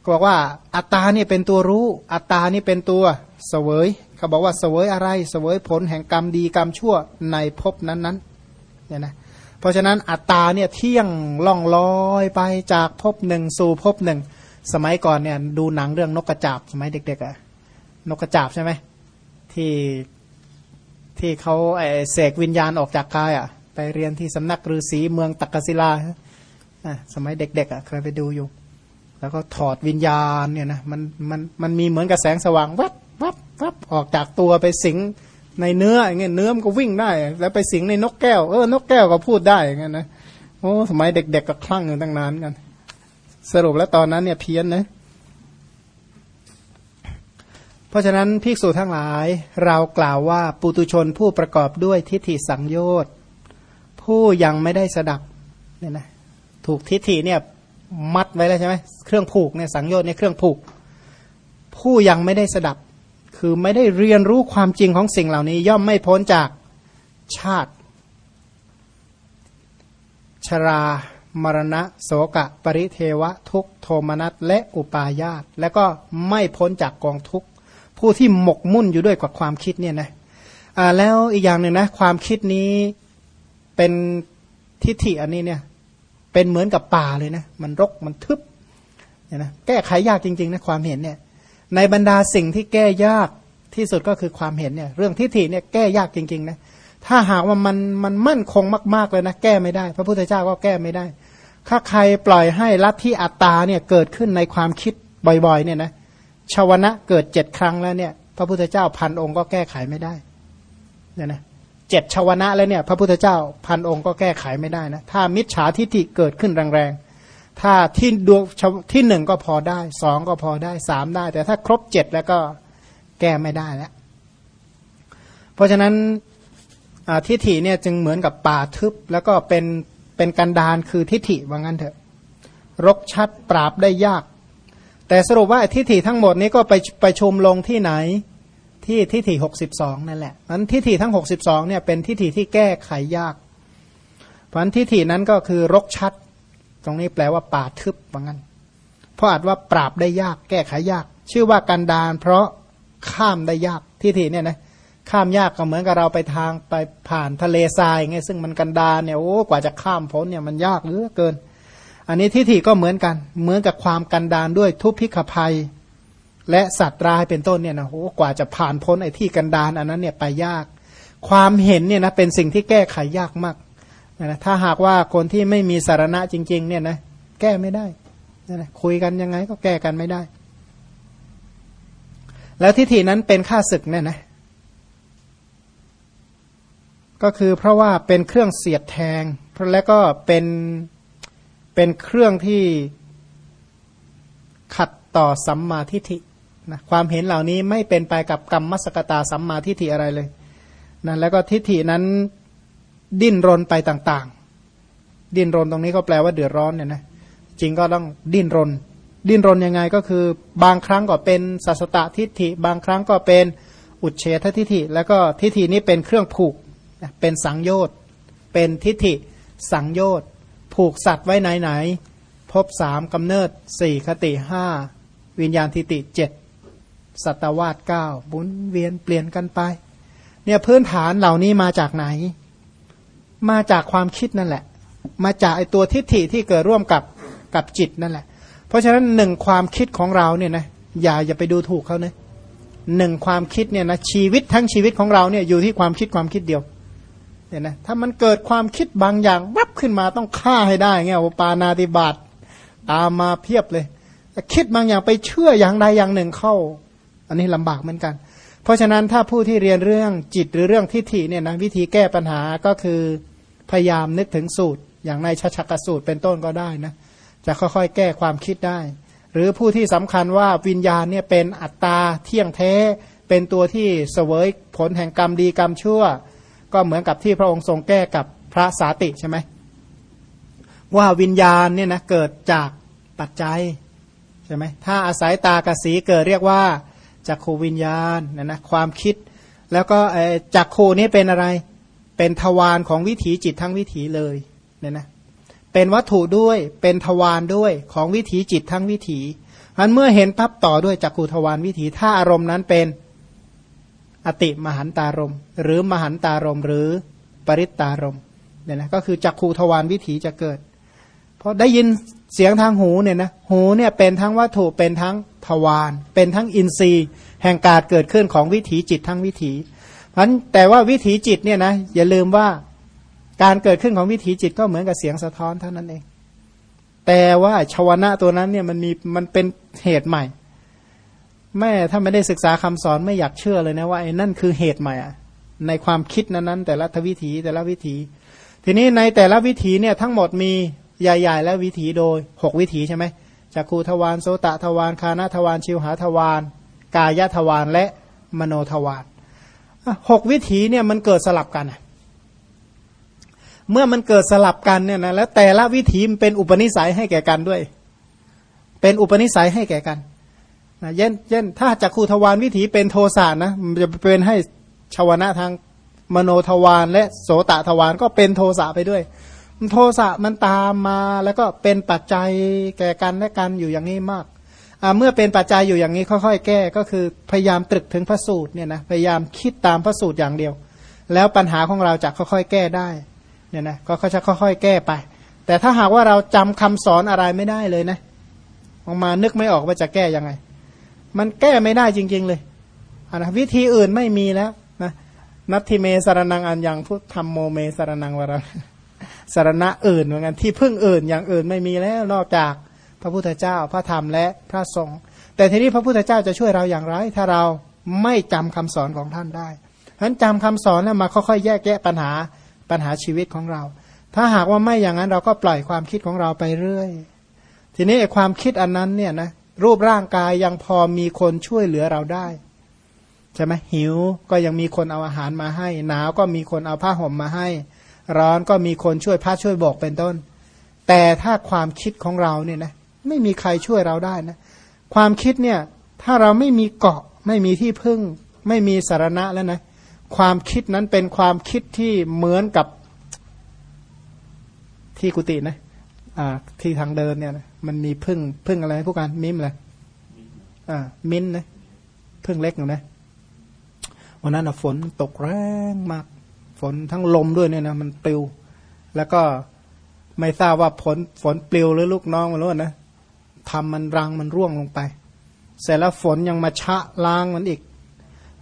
เขาบอกว่าอัตตาเนี่ยเป็นตัวรู้ อัตตานี่เป็นตัวเสวยเขาบอกว่าเสวยอะไรเสวยผลแห่งกรรมดีกรรมชั่วในภพนั้นๆเนี่ยนะเพราะฉะนั้นอัตตาเนี่ยเที่ยงล่องลอยไปจากภพหนึ่งสู่ภพหนึ่งสมัยก่อนเนี่ยดูหนังเรื่องนกกระจาบสมัยเด็กๆอะนกกระจาบใช่ไหมที่ ที่เขาเสกวิญญาณออกจากกายอะ ไปเรียนที่สำนักฤาษีเมืองตักกศิลาสมัยเด็กๆอะเคยไปดูอยู่ แล้วก็ถอดวิญญาณเนี่ยนะมันมันมันมีเหมือนกับแสงสว่างวับวับวับออกจากตัวไปสิงในเนื้ออย่างเงี้ยเนื้อมันก็วิ่งได้ แล้วไปสิงในนกแก้วเออนกแก้วก็พูดได้อย่างเงี้ยนะโอ้สมัยเด็กๆก็คลั่งอยู่ตั้งนานกัน สรุปแล้วตอนนั้นเนี่ยเพี้ยนนะ เพราะฉะนั้นภิกษุทั้งหลายเรากล่าวว่าปุตุชนผู้ประกอบด้วยทิฏฐิสังโยชน์ผู้ยังไม่ได้สดับเนี่ยนะถูกทิฏฐิเนี่ยมัดไว้แล้วใช่ไหมเครื่องผูกเนี่ยสังโยชน์เนี่ยเครื่องผูก ผู้ยังไม่ได้สดับ คือไม่ได้เรียนรู้ความจริงของสิ่งเหล่านี้ ย่อมไม่พ้นจากชาติ ชรามรณะ โสกะ ปริเทวะ ทุกโทมนัสและอุปาญาต และก็ไม่พ้นจากกองทุกข์ ผู้ที่หมกมุ่นอยู่ด้วยกับความคิดเนี่ยนะอ่าแล้วอีกอย่างหนึ่งนะ ความคิดนี้เป็นทิฏฐิอันนี้เนี่ย เป็นเหมือนกับป่าเลยนะ มันรกมันทึบเนี่ยนะแก้ไขยากจริงๆนะความเห็นเนี่ย ในบรรดาสิ่งที่แก้ยากที่สุดก็คือความเห็นเนี่ย เรื่องทิฏฐิเนี่ยแก้ยากจริงๆนะถ้าหากว่ามันมันมั่นคงมาก ๆเลยนะแก้ไม่ได้ พระพุทธเจ้าก็แก้ไม่ได้ ถ้าใครปล่อยให้ลัทธิอัตตาเนี่ยเกิดขึ้นในความคิดบ่อยๆ เนี่ยนะ ชาวนะเกิดเจ็ดครั้งแล้วเนี่ย พระพุทธเจ้าพันองค์ก็แก้ไขไม่ได้เนี่ยนะเจ็ดชาวนะแล้วเนี่ย พระพุทธเจ้าพันองค์ก็แก้ไขไม่ได้นะถ้ามิจฉาทิฏฐิเกิดขึ้นแรงๆถ้าที่ดวงที่หนึ่งก็พอได้สองก็พอได้สามได้ แต่ถ้าครบเจ็ดแล้วก็แก้ไม่ได้แล้วเพราะฉะนั้นทิฏฐิเนี่ยจึงเหมือนกับป่าทึบ แล้วก็เป็นเป็นกันดานคือทิฏฐิว่างั้นเถอะ รกชัดปราบได้ยาก แต่สรุปว่าทิฏฐิทั้งหมดนี้ก็ไปไปชุมลงที่ไหน ที่ทิฏฐิหกสิบสองนั่นแหละนั้นทิฏฐิทั้งหกสิบสองเนี่ยเป็นทิฏฐิที่แก้ไขยาก เพราะนั้นทิฏฐินั้นก็คือรกชัด ตรงนี้แปลว่าป่าทึบว่างั้น เพราะอาจว่าปราบได้ยาก แก้ไขยาก ชื่อว่ากันดานเพราะข้ามได้ยากทิฏฐิเนี่ยนะข้ามยากก็เหมือนกับเราไปทางไปผ่านทะเลทรายไงซึ่งมันกันดานเนี่ยโอ้กว่าจะข้ามพ้นเนี่ยมันยากเหลือเกิน อันนี้ทิฏฐิก็เหมือนกัน เหมือนกับความกันดานด้วยทุพพิกภัย และสัตว์ร้ายเป็นต้นเนี่ยนะโอ้กว่าจะผ่านพ้นไอ้ที่กันดานอันนั้นเนี่ยไปยาก ความเห็นเนี่ยนะเป็นสิ่งที่แก้ไขยากมากนะถ้าหากว่าคนที่ไม่มีสารณะจริง ๆ เนี่ยนะแก้ไม่ได้นะคุยกันยังไงก็แก้กันไม่ได้ แล้วทิฏฐินั้นเป็นค่าศึกเนี่ยนะก็คือเพราะว่าเป็นเครื่องเสียดแทง แล้วก็เป็น เป็นเครื่องที่ขัดต่อสัมมาทิฏฐินะความเห็นเหล่านี้ไม่เป็นไปกับกรรมมสกตาสัมมาทิฏฐิอะไรเลยนะแล้วก็ทิฏฐินั้นดิ้นรนไปต่าง ๆ ดิ้นรนตรงนี้ก็แปลว่าเดือดร้อนเนี่ยนะจริงก็ต้องดิ้นรน ดิ้นรนยังไงก็คือบางครั้งก็เป็นสัสตตทิฏฐิ บางครั้งก็เป็นอุเฉททิฏฐิ แล้วก็ทิฏฐินี้เป็นเครื่องผูกเป็นสังโยชน์เป็นทิฏฐิสังโยชน์ ผูกสัตว์ไว้ไหนไหนพบสามกำเนิดสี่คติห้าวิญญาณทิติเจ็ดสัตวาสเก้าบุญเวียนเปลี่ยนกันไป เนี่ยพื้นฐานเหล่านี้มาจากไหน มาจากความคิดนั่นแหละ มาจากไอตัวทิฏฐิที่เกิดร่วมกับกับจิตนั่นแหละ เพราะฉะนั้นหนึ่งความคิดของเราเนี่ยนะอย่าอย่าไปดูถูกเขาเนะหนึ่งความคิดเนี่ยนะชีวิตทั้งชีวิตของเราเนี่ยอยู่ที่ความคิดความคิดเดียว เนี่ยนะถ้ามันเกิดความคิดบางอย่างวับขึ้นมาต้องฆ่าให้ได้เงี้ยปานาติบาตตามมาเพียบเลยแต่คิดบางอย่างไปเชื่ออย่างใดอย่างหนึ่งเข้า อันนี้ลำบากเหมือนกัน เพราะฉะนั้นถ้าผู้ที่เรียนเรื่องจิตหรือเรื่องทิฏฐิเนี่ยนะวิธีแก้ปัญหาก็คือพยายามนึกถึงสูตร อย่างในชชักสูตรเป็นต้นก็ได้นะจะค่อยๆ แก้ความคิดได้ หรือผู้ที่สำคัญว่าวิญญาณเนี่ยเป็นอัตตาเที่ยงแท้ เป็นตัวที่เสวยผลแห่งกรรมดีกรรมชั่ว ก็เหมือนกับที่พระองค์ทรงแก้กับพระสาติใช่ไหมว่าวิญญาณเนี่ยนะเกิดจากปัจจัยใช่ไหมถ้าอาศัยตากสีเกิดเรียกว่าจักขูวิญญาณนะนะความคิด แล้วก็จักขูนี้เป็นอะไร เป็นทวารของวิถีจิตทั้งวิถีเลยเนี่ยนะเป็นวัตถุด้วยเป็นทวารด้วยของวิถีจิตทั้งวิถีอันเมื่อเห็นปั๊บต่อด้วยจักขูทวารวิถีถ้าอารมณ์นั้นเป็น อติมหันตารม หรือมหันตารม หรือปริตตารมเนี่ยนะก็คือจักขูทวารวิถีจะเกิดพราะได้ยินเสียงทางหูเนี่ยนะหูเนี่ยเป็นทั้งวัตถุเป็นทั้งทวารเป็นทั้งอินทรีย์ แห่งการเกิดขึ้นของวิถีจิตทั้งวิถีเพราะแต่ว่าวิถีจิตเนี่ยนะอย่าลืมว่าการเกิดขึ้นของวิถีจิตก็เหมือนกับเสียงสะท้อนเท่านั้นเอง แต่ว่าชวนะตัวนั้นเนี่ยมันมีมันเป็นเหตุใหม่ แม่ถ้าไม่ได้ศึกษาคำสอนไม่อยากเชื่อเลยนะว่าไอ้นั่นคือเหตุใหม่อะในความคิดนั้นๆ แต่ละทวิถีแต่ละวิถี ทีนี้ในแต่ละวิถีเนี่ยทั้งหมดมีใหญ่ ๆ และวิถีโดยหกวิถีใช่ไหมจักคูทวารโสตทวารคานาทวารชิวหาทวารกายทวารและมโนทวารหกวิถีเนี่ยมันเกิดสลับกันเมื่อมันเกิดสลับกันเนี่ยนะแล้วแต่ละวิถีมันเป็นอุปนิสัยให้แก่กันด้วย เป็นอุปนิสัยให้แก่กัน นะเย็นเย็นถ้าจักคูทวารวิถีเป็นโทสะนะมันจะเป็นให้ชาวนะทางมโนทวารและโสตทวารก็เป็นโทสะไปด้วย โทสะมันตามมาแล้วก็เป็นปัจจัยแก่กันและกันอยู่อย่างนี้มากเมื่อเป็นปัจจัยอยู่อย่างนี้ค่อย ๆ แก้ก็คือพยายามตรึกถึงพระสูตรเนี่ยนะพยายามคิดตามพระสูตรอย่างเดียว แล้วปัญหาของเราจะค่อยๆ แก้ได้เนี่ยนะก็จะค่อยๆ แก้ไป แต่ถ้าหากว่าเราจำคำสอนอะไรไม่ได้เลยนะออกมานึกไม่ออกว่าจะแก้ยังไง มันแก้ไม่ได้จริง ๆ เลยนะวิธีอื่นไม่มีแล้วนะนัตทิเมสารนังอันยังพุทธธรรมโมเมสารนังวรสารณะอื่นเหมือนกันที่พึ่งอื่นอย่างอื่นไม่มีแล้วนอกจากพระพุทธเจ้าพระธรรมและพระสงฆ์แต่ทีนี้พระพุทธเจ้าจะช่วยเราอย่างไร ถ้าเราไม่จำคำสอนของท่านได้ฉะนั้นจำคำสอนแล้วมาค่อยๆแยกแยะปัญหาปัญหาชีวิตของเรา ถ้าหากว่าไม่อย่างนั้นเราก็ปล่อยความคิดของเราไปเรื่อย ทีนี้ความคิดอันนั้นเนี่ยนะ รูปร่างกายยังพอมีคนช่วยเหลือเราได้ใช่ไหมหิวก็ยังมีคนเอาอาหารมาให้ หนาวก็มีคนเอาผ้าห่มมาให้ ร้อนก็มีคนช่วยพาช่วยบอกเป็นต้น แต่ถ้าความคิดของเราเนี่ยนะไม่มีใครช่วยเราได้นะ ความคิดเนี่ยถ้าเราไม่มีเกาะไม่มีที่พึ่ง ไม่มีสารณะแล้วนะความคิดนั้นเป็นความคิดที่เหมือนกับที่กุฏินะที่ทางเดินเนี่ยนะ มันมีพึ่งพึ่งอะไรพวกกันมิมเลยอ่า มิ้นนะพึ่งเล็กหนูนะวันนั้นฝนตกแรงมาก ฝนทั้งลมด้วยเนี่ยนะมันปลิว แล้วก็ไม่ทราบว่าฝนฝนปลิวหรือลูกน้องมันรู้นะทำมันรังมันร่วงลงไป เสร็จแล้วฝนยังมาชะล้างมันอีก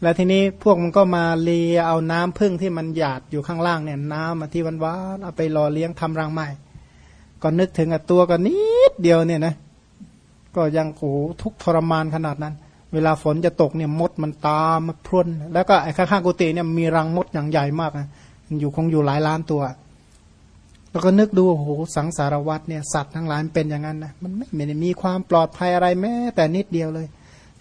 แล้วทีนี้พวกมันก็มาเลียเอาน้ำพึ่งที่มันหยาดอยู่ข้างล่างเนี่ย น้ำมาที่วันวานเอาไปรอเลี้ยงทำรังใหม่ ก็นึกถึงตัวก็นิดเดียวเนี่ยนะก็ยังโอ้ทุกทรมานขนาดนั้น เวลาฝนจะตกเนี่ยมดมันตามมาพรนแล้วก็ไอ้ข้างๆกุฏิเนี่ยมีรังมดอย่างใหญ่มากนะอยู่คงอยู่หลายล้านตัว แล้วก็นึกดูโอ้โหสังสารวัตรเนี่ยสัตว์ทั้งหลายเป็นอย่างนั้นนะมันไม่ได้มีความปลอดภัยอะไรแม้แต่นิดเดียวเลย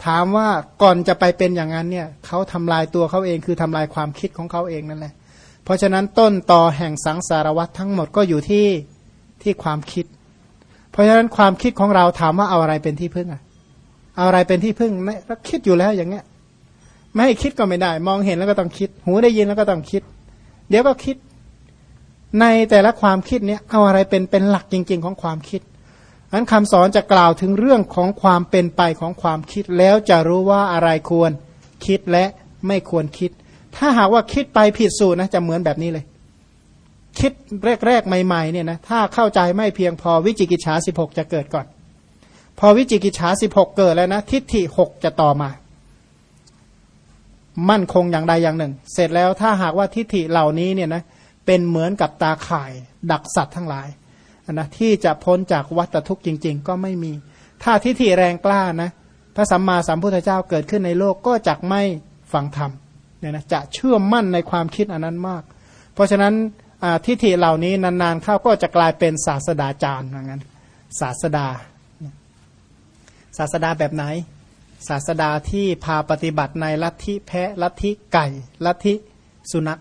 ถามว่าก่อนจะไปเป็นอย่างนั้นเนี่ยเขาทำลายตัวเขาเองคือทำลายความคิดของเขาเองนั่นแหละเพราะฉะนั้นต้นต่อแห่งสังสารวัตรทั้งหมดก็อยู่ที่ ที่ความคิด เพราะฉะนั้นความคิดของเราถามว่าเอาอะไรเป็นที่พึ่งอะเอาอะไรเป็นที่พึ่งไม่คิดอยู่แล้วอย่างเงี้ย ไม่ให้คิดก็ไม่ได้ มองเห็นแล้วก็ต้องคิด หูได้ยินแล้วก็ต้องคิด เดี๋ยวก็คิด ในแต่ละความคิดเนี้ยเอาอะไรเป็นเป็นหลักจริง ๆ ของความคิดนั้นคำสอนจะกล่าวถึงเรื่องของความเป็นไปของความคิดแล้วจะรู้ว่าอะไรควรคิดและไม่ควรคิด ถ้าหากว่าคิดไปผิดสูตรนะจะเหมือนแบบนี้เลย คิดแรกๆใหม่ๆเนี่ยนะถ้าเข้าใจไม่เพียงพอวิจิกิจฉาสิบหกจะเกิดก่อน พอวิจิกิจฉาสิบหกเกิดแล้วนะทิฏฐิหกจะต่อมา มั่นคงอย่างใดอย่างหนึ่ง เสร็จแล้วถ้าหากว่าทิฏฐิเหล่านี้เนี่ยนะเป็นเหมือนกับตาข่าย ดักสัตว์ทั้งหลายนะที่จะพ้นจากวัฏทุกข์จริง ๆ ก็ไม่มี ถ้าทิฏฐิแรงกล้านะพระสัมมาสัมพุทธเจ้าเกิดขึ้นในโลกก็จะไม่ฟังธรรมเนี่ยนะจะเชื่อมั่นในความคิดอันนั้นมาก เพราะฉะนั้น ทิฏฐิเหล่านี้นานๆเข้าก็จะกลายเป็นศาสดาจารย์อย่างนั้นศาสดา ศาสดาแบบไหน ศาสดาที่พาปฏิบัติในลัทธิแพะลัทธิไก่ลัทธิสุนัข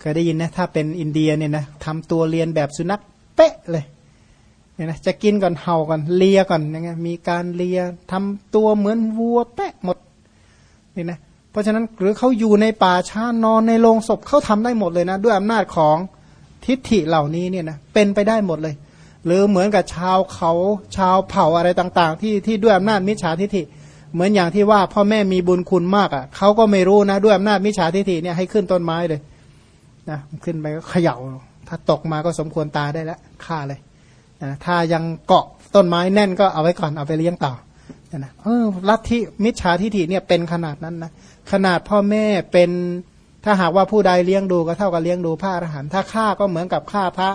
เคยได้ยินนะถ้าเป็นอินเดียเนี่ยนะทำตัวเรียนแบบสุนัขเป๊ะเลยเนี่ยนะจะกินก่อนเห่าก่อนเลียก่อนอย่างเงี้ยมีการเลียทำตัวเหมือนวัวเป๊ะหมดนี่นะ เพราะฉะนั้นหรือเขาอยู่ในป่าช้านอนในโรงศพเขาทำได้หมดเลยนะ ด้วยอำนาจของทิฏฐิเหล่านี้เนี่ยนะเป็นไปได้หมดเลย หรือเหมือนกับชาวเขาชาวเผ่าอะไรต่าง ๆ ที่ที่ด้วยอำนาจมิจฉาทิฏฐิ เหมือนอย่างที่ว่าพ่อแม่มีบุญคุณมากอะเขาก็ไม่รู้นะด้วยอำนาจมิจฉาทิฏฐิเนี่ยให้ขึ้นต้นไม้เลยนะขึ้นไปก็เขย่า ถ้าตกมาก็สมควรตายได้แล้วฆ่าเลยนะถ้ายังเกาะต้นไม้แน่นก็เอาไว้ก่อนเอาไปเลี้ยงต่อนะเออลัทธิมิจฉาทิฏฐิเนี่ยเป็นขนาดนั้นนะ ขนาดพ่อแม่เป็นถ้าหากว่าผู้ใดเลี้ยงดูก็เท่ากับเลี้ยงดูพระอรหันต์ถ้าฆ่าก็เหมือนกับฆ่าพระ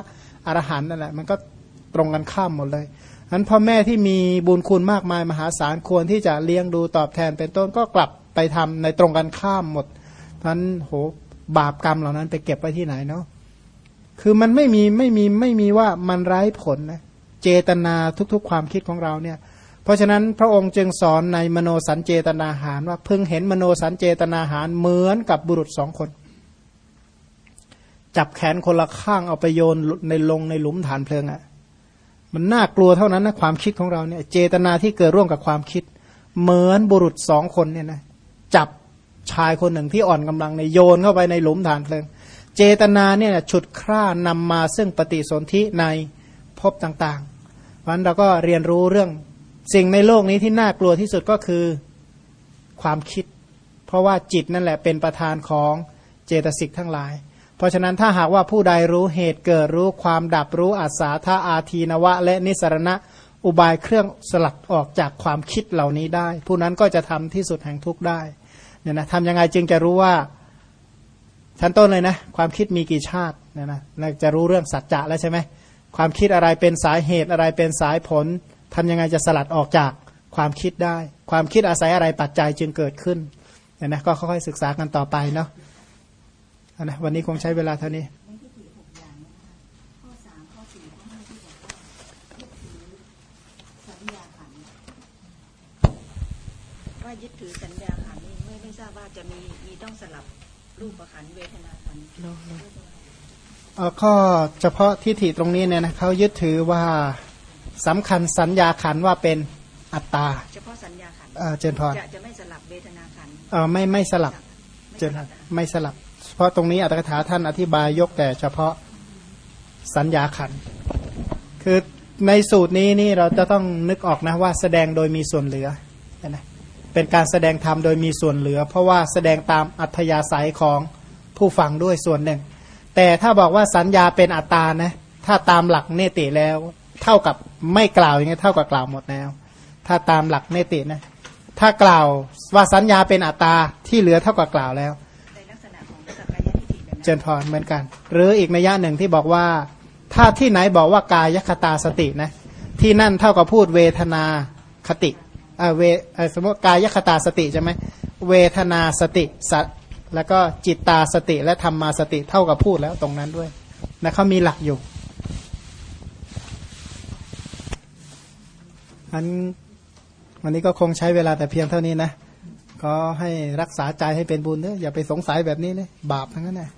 อรหันต์นั่นแหละมันก็ตรงกันข้ามหมดเลยนั้นพ่อแม่ที่มีบุญคุณมากมายมหาศาลควรที่จะเลี้ยงดูตอบแทนเป็นต้นก็กลับไปทำในตรงกันข้ามหมดท่านโหบาปกรรมเหล่านั้นไปเก็บไว้ที่ไหนเนาะคือมันไม่มีไม่มีไม่มีว่ามันไร้ผลนะเจตนาทุกๆ ความคิดของเราเนี่ย ราะฉะนั้นพระองค์จึงสอนในมโนสัญเจตนาหารว่าเพิ่งเห็นมโนสัญเจตนาหารเหมือนกับบุรุษสองคน จับแขนคนละข้างเอาไปโยนในลงในหลุมฐานเพลิงอะมันน่ากลัวเท่านั้นนะความคิดของเราเนี่ย เจตนาที่เกิดร่วมกับความคิด เหมือนบุรุษสองคนเนี่ยนะจับชายคนหนึ่งที่อ่อนกำลังในโยนเข้าไปในหลุมฐานเพลิง เจตนาเนี่ยฉุดคร่านำมาซึ่งปฏิสนธิในภพต่างๆเพราะนั้นเราก็เรียนรู้เรื่อง สิ่งในโลกนี้ที่น่ากลัวที่สุดก็คือความคิด เพราะว่าจิตนั่นแหละเป็นประธานของเจตสิกทั้งหลาย เพราะฉะนั้นถ้าหากว่าผู้ใดรู้เหตุเกิดรู้ความดับรู้อาสาธาอาทีนวะ และนิสรณะอุบายเครื่องสลัดออกจากความคิดเหล่านี้ได้ ผู้นั้นก็จะทำที่สุดแห่งทุกข์ได้เนี่ยนะทำยังไงจึงจะรู้ว่าชั้นต้นเลยนะ ความคิดมีกี่ชาติเนี่ยนะจะรู้เรื่องสัจจะแล้วใช่ไหมความคิดอะไรเป็นสาเหตุอะไรเป็นสายผล ทำยังไงจะสลัดออกจากความคิดได้ ความคิดอาศัยอะไรปัจจัยจึงเกิดขึ้นเนี่ยนะก็ค่อยๆศึกษากันต่อไปเนาะนะวันนี้คงใช้เวลาเท่านี้ว่ายึดถือสัญญาขันนี้ไม่ไม่ทราบว่าจะมีมีต้องสลับรูปขันเวทนาขันเออข้อเฉพาะที่ถีตรงนี้เนี่ยนะเขายึดถือว่า สำคัญสัญญาขันว่าเป็นอัตตา เฉพาะสัญญาขันเออเจนพรจะจะไม่สลับเวทนาขันเออไม่ไม่สลับ เจนไม่สลับ เพราะตรงนี้อัตถกถาท่านอธิบายยกแต่เฉพาะสัญญาขัน คือในสูตรนี้นี่เราจะต้องนึกออกนะว่าแสดงโดยมีส่วนเหลือนะเป็นการแสดงธรรมโดยมีส่วนเหลือ เพราะว่าแสดงตามอัธยาศัยของผู้ฟังด้วยส่วนหนึ่ง แต่ถ้าบอกว่าสัญญาเป็นอัตตานะถ้าตามหลักเนติแล้ว เท่ากับไม่กล่าวอย่างนี้เท่ากับกล่าวหมดแล้ว ถ้าตามหลักเนตินะ ถ้ากล่าวว่าสัญญาเป็นอัตตาที่เหลือเท่ากับกล่าวแล้วเจนพรเหมือนกัน หรืออีกนัยยะหนึ่งที่บอกว่า ถ้าที่ไหนบอกว่ากายคตาสตินะ ที่นั่นเท่ากับพูดเวทนาคติอ่าเวสมมติกายคตาสติใช่ไหมเวทนาสติสัตแล้วก็จิตตาสติและธรรมาสติเท่ากับพูดแล้วตรงนั้นด้วยนะเขามีหลักอยู่ อันวันนี้ก็คงใช้เวลาแต่เพียงเท่านี้นะ ก็ให้รักษาใจให้เป็นบุญเนอะอย่าไปสงสัยแบบนี้เลยบาปทั้งนั้นนะ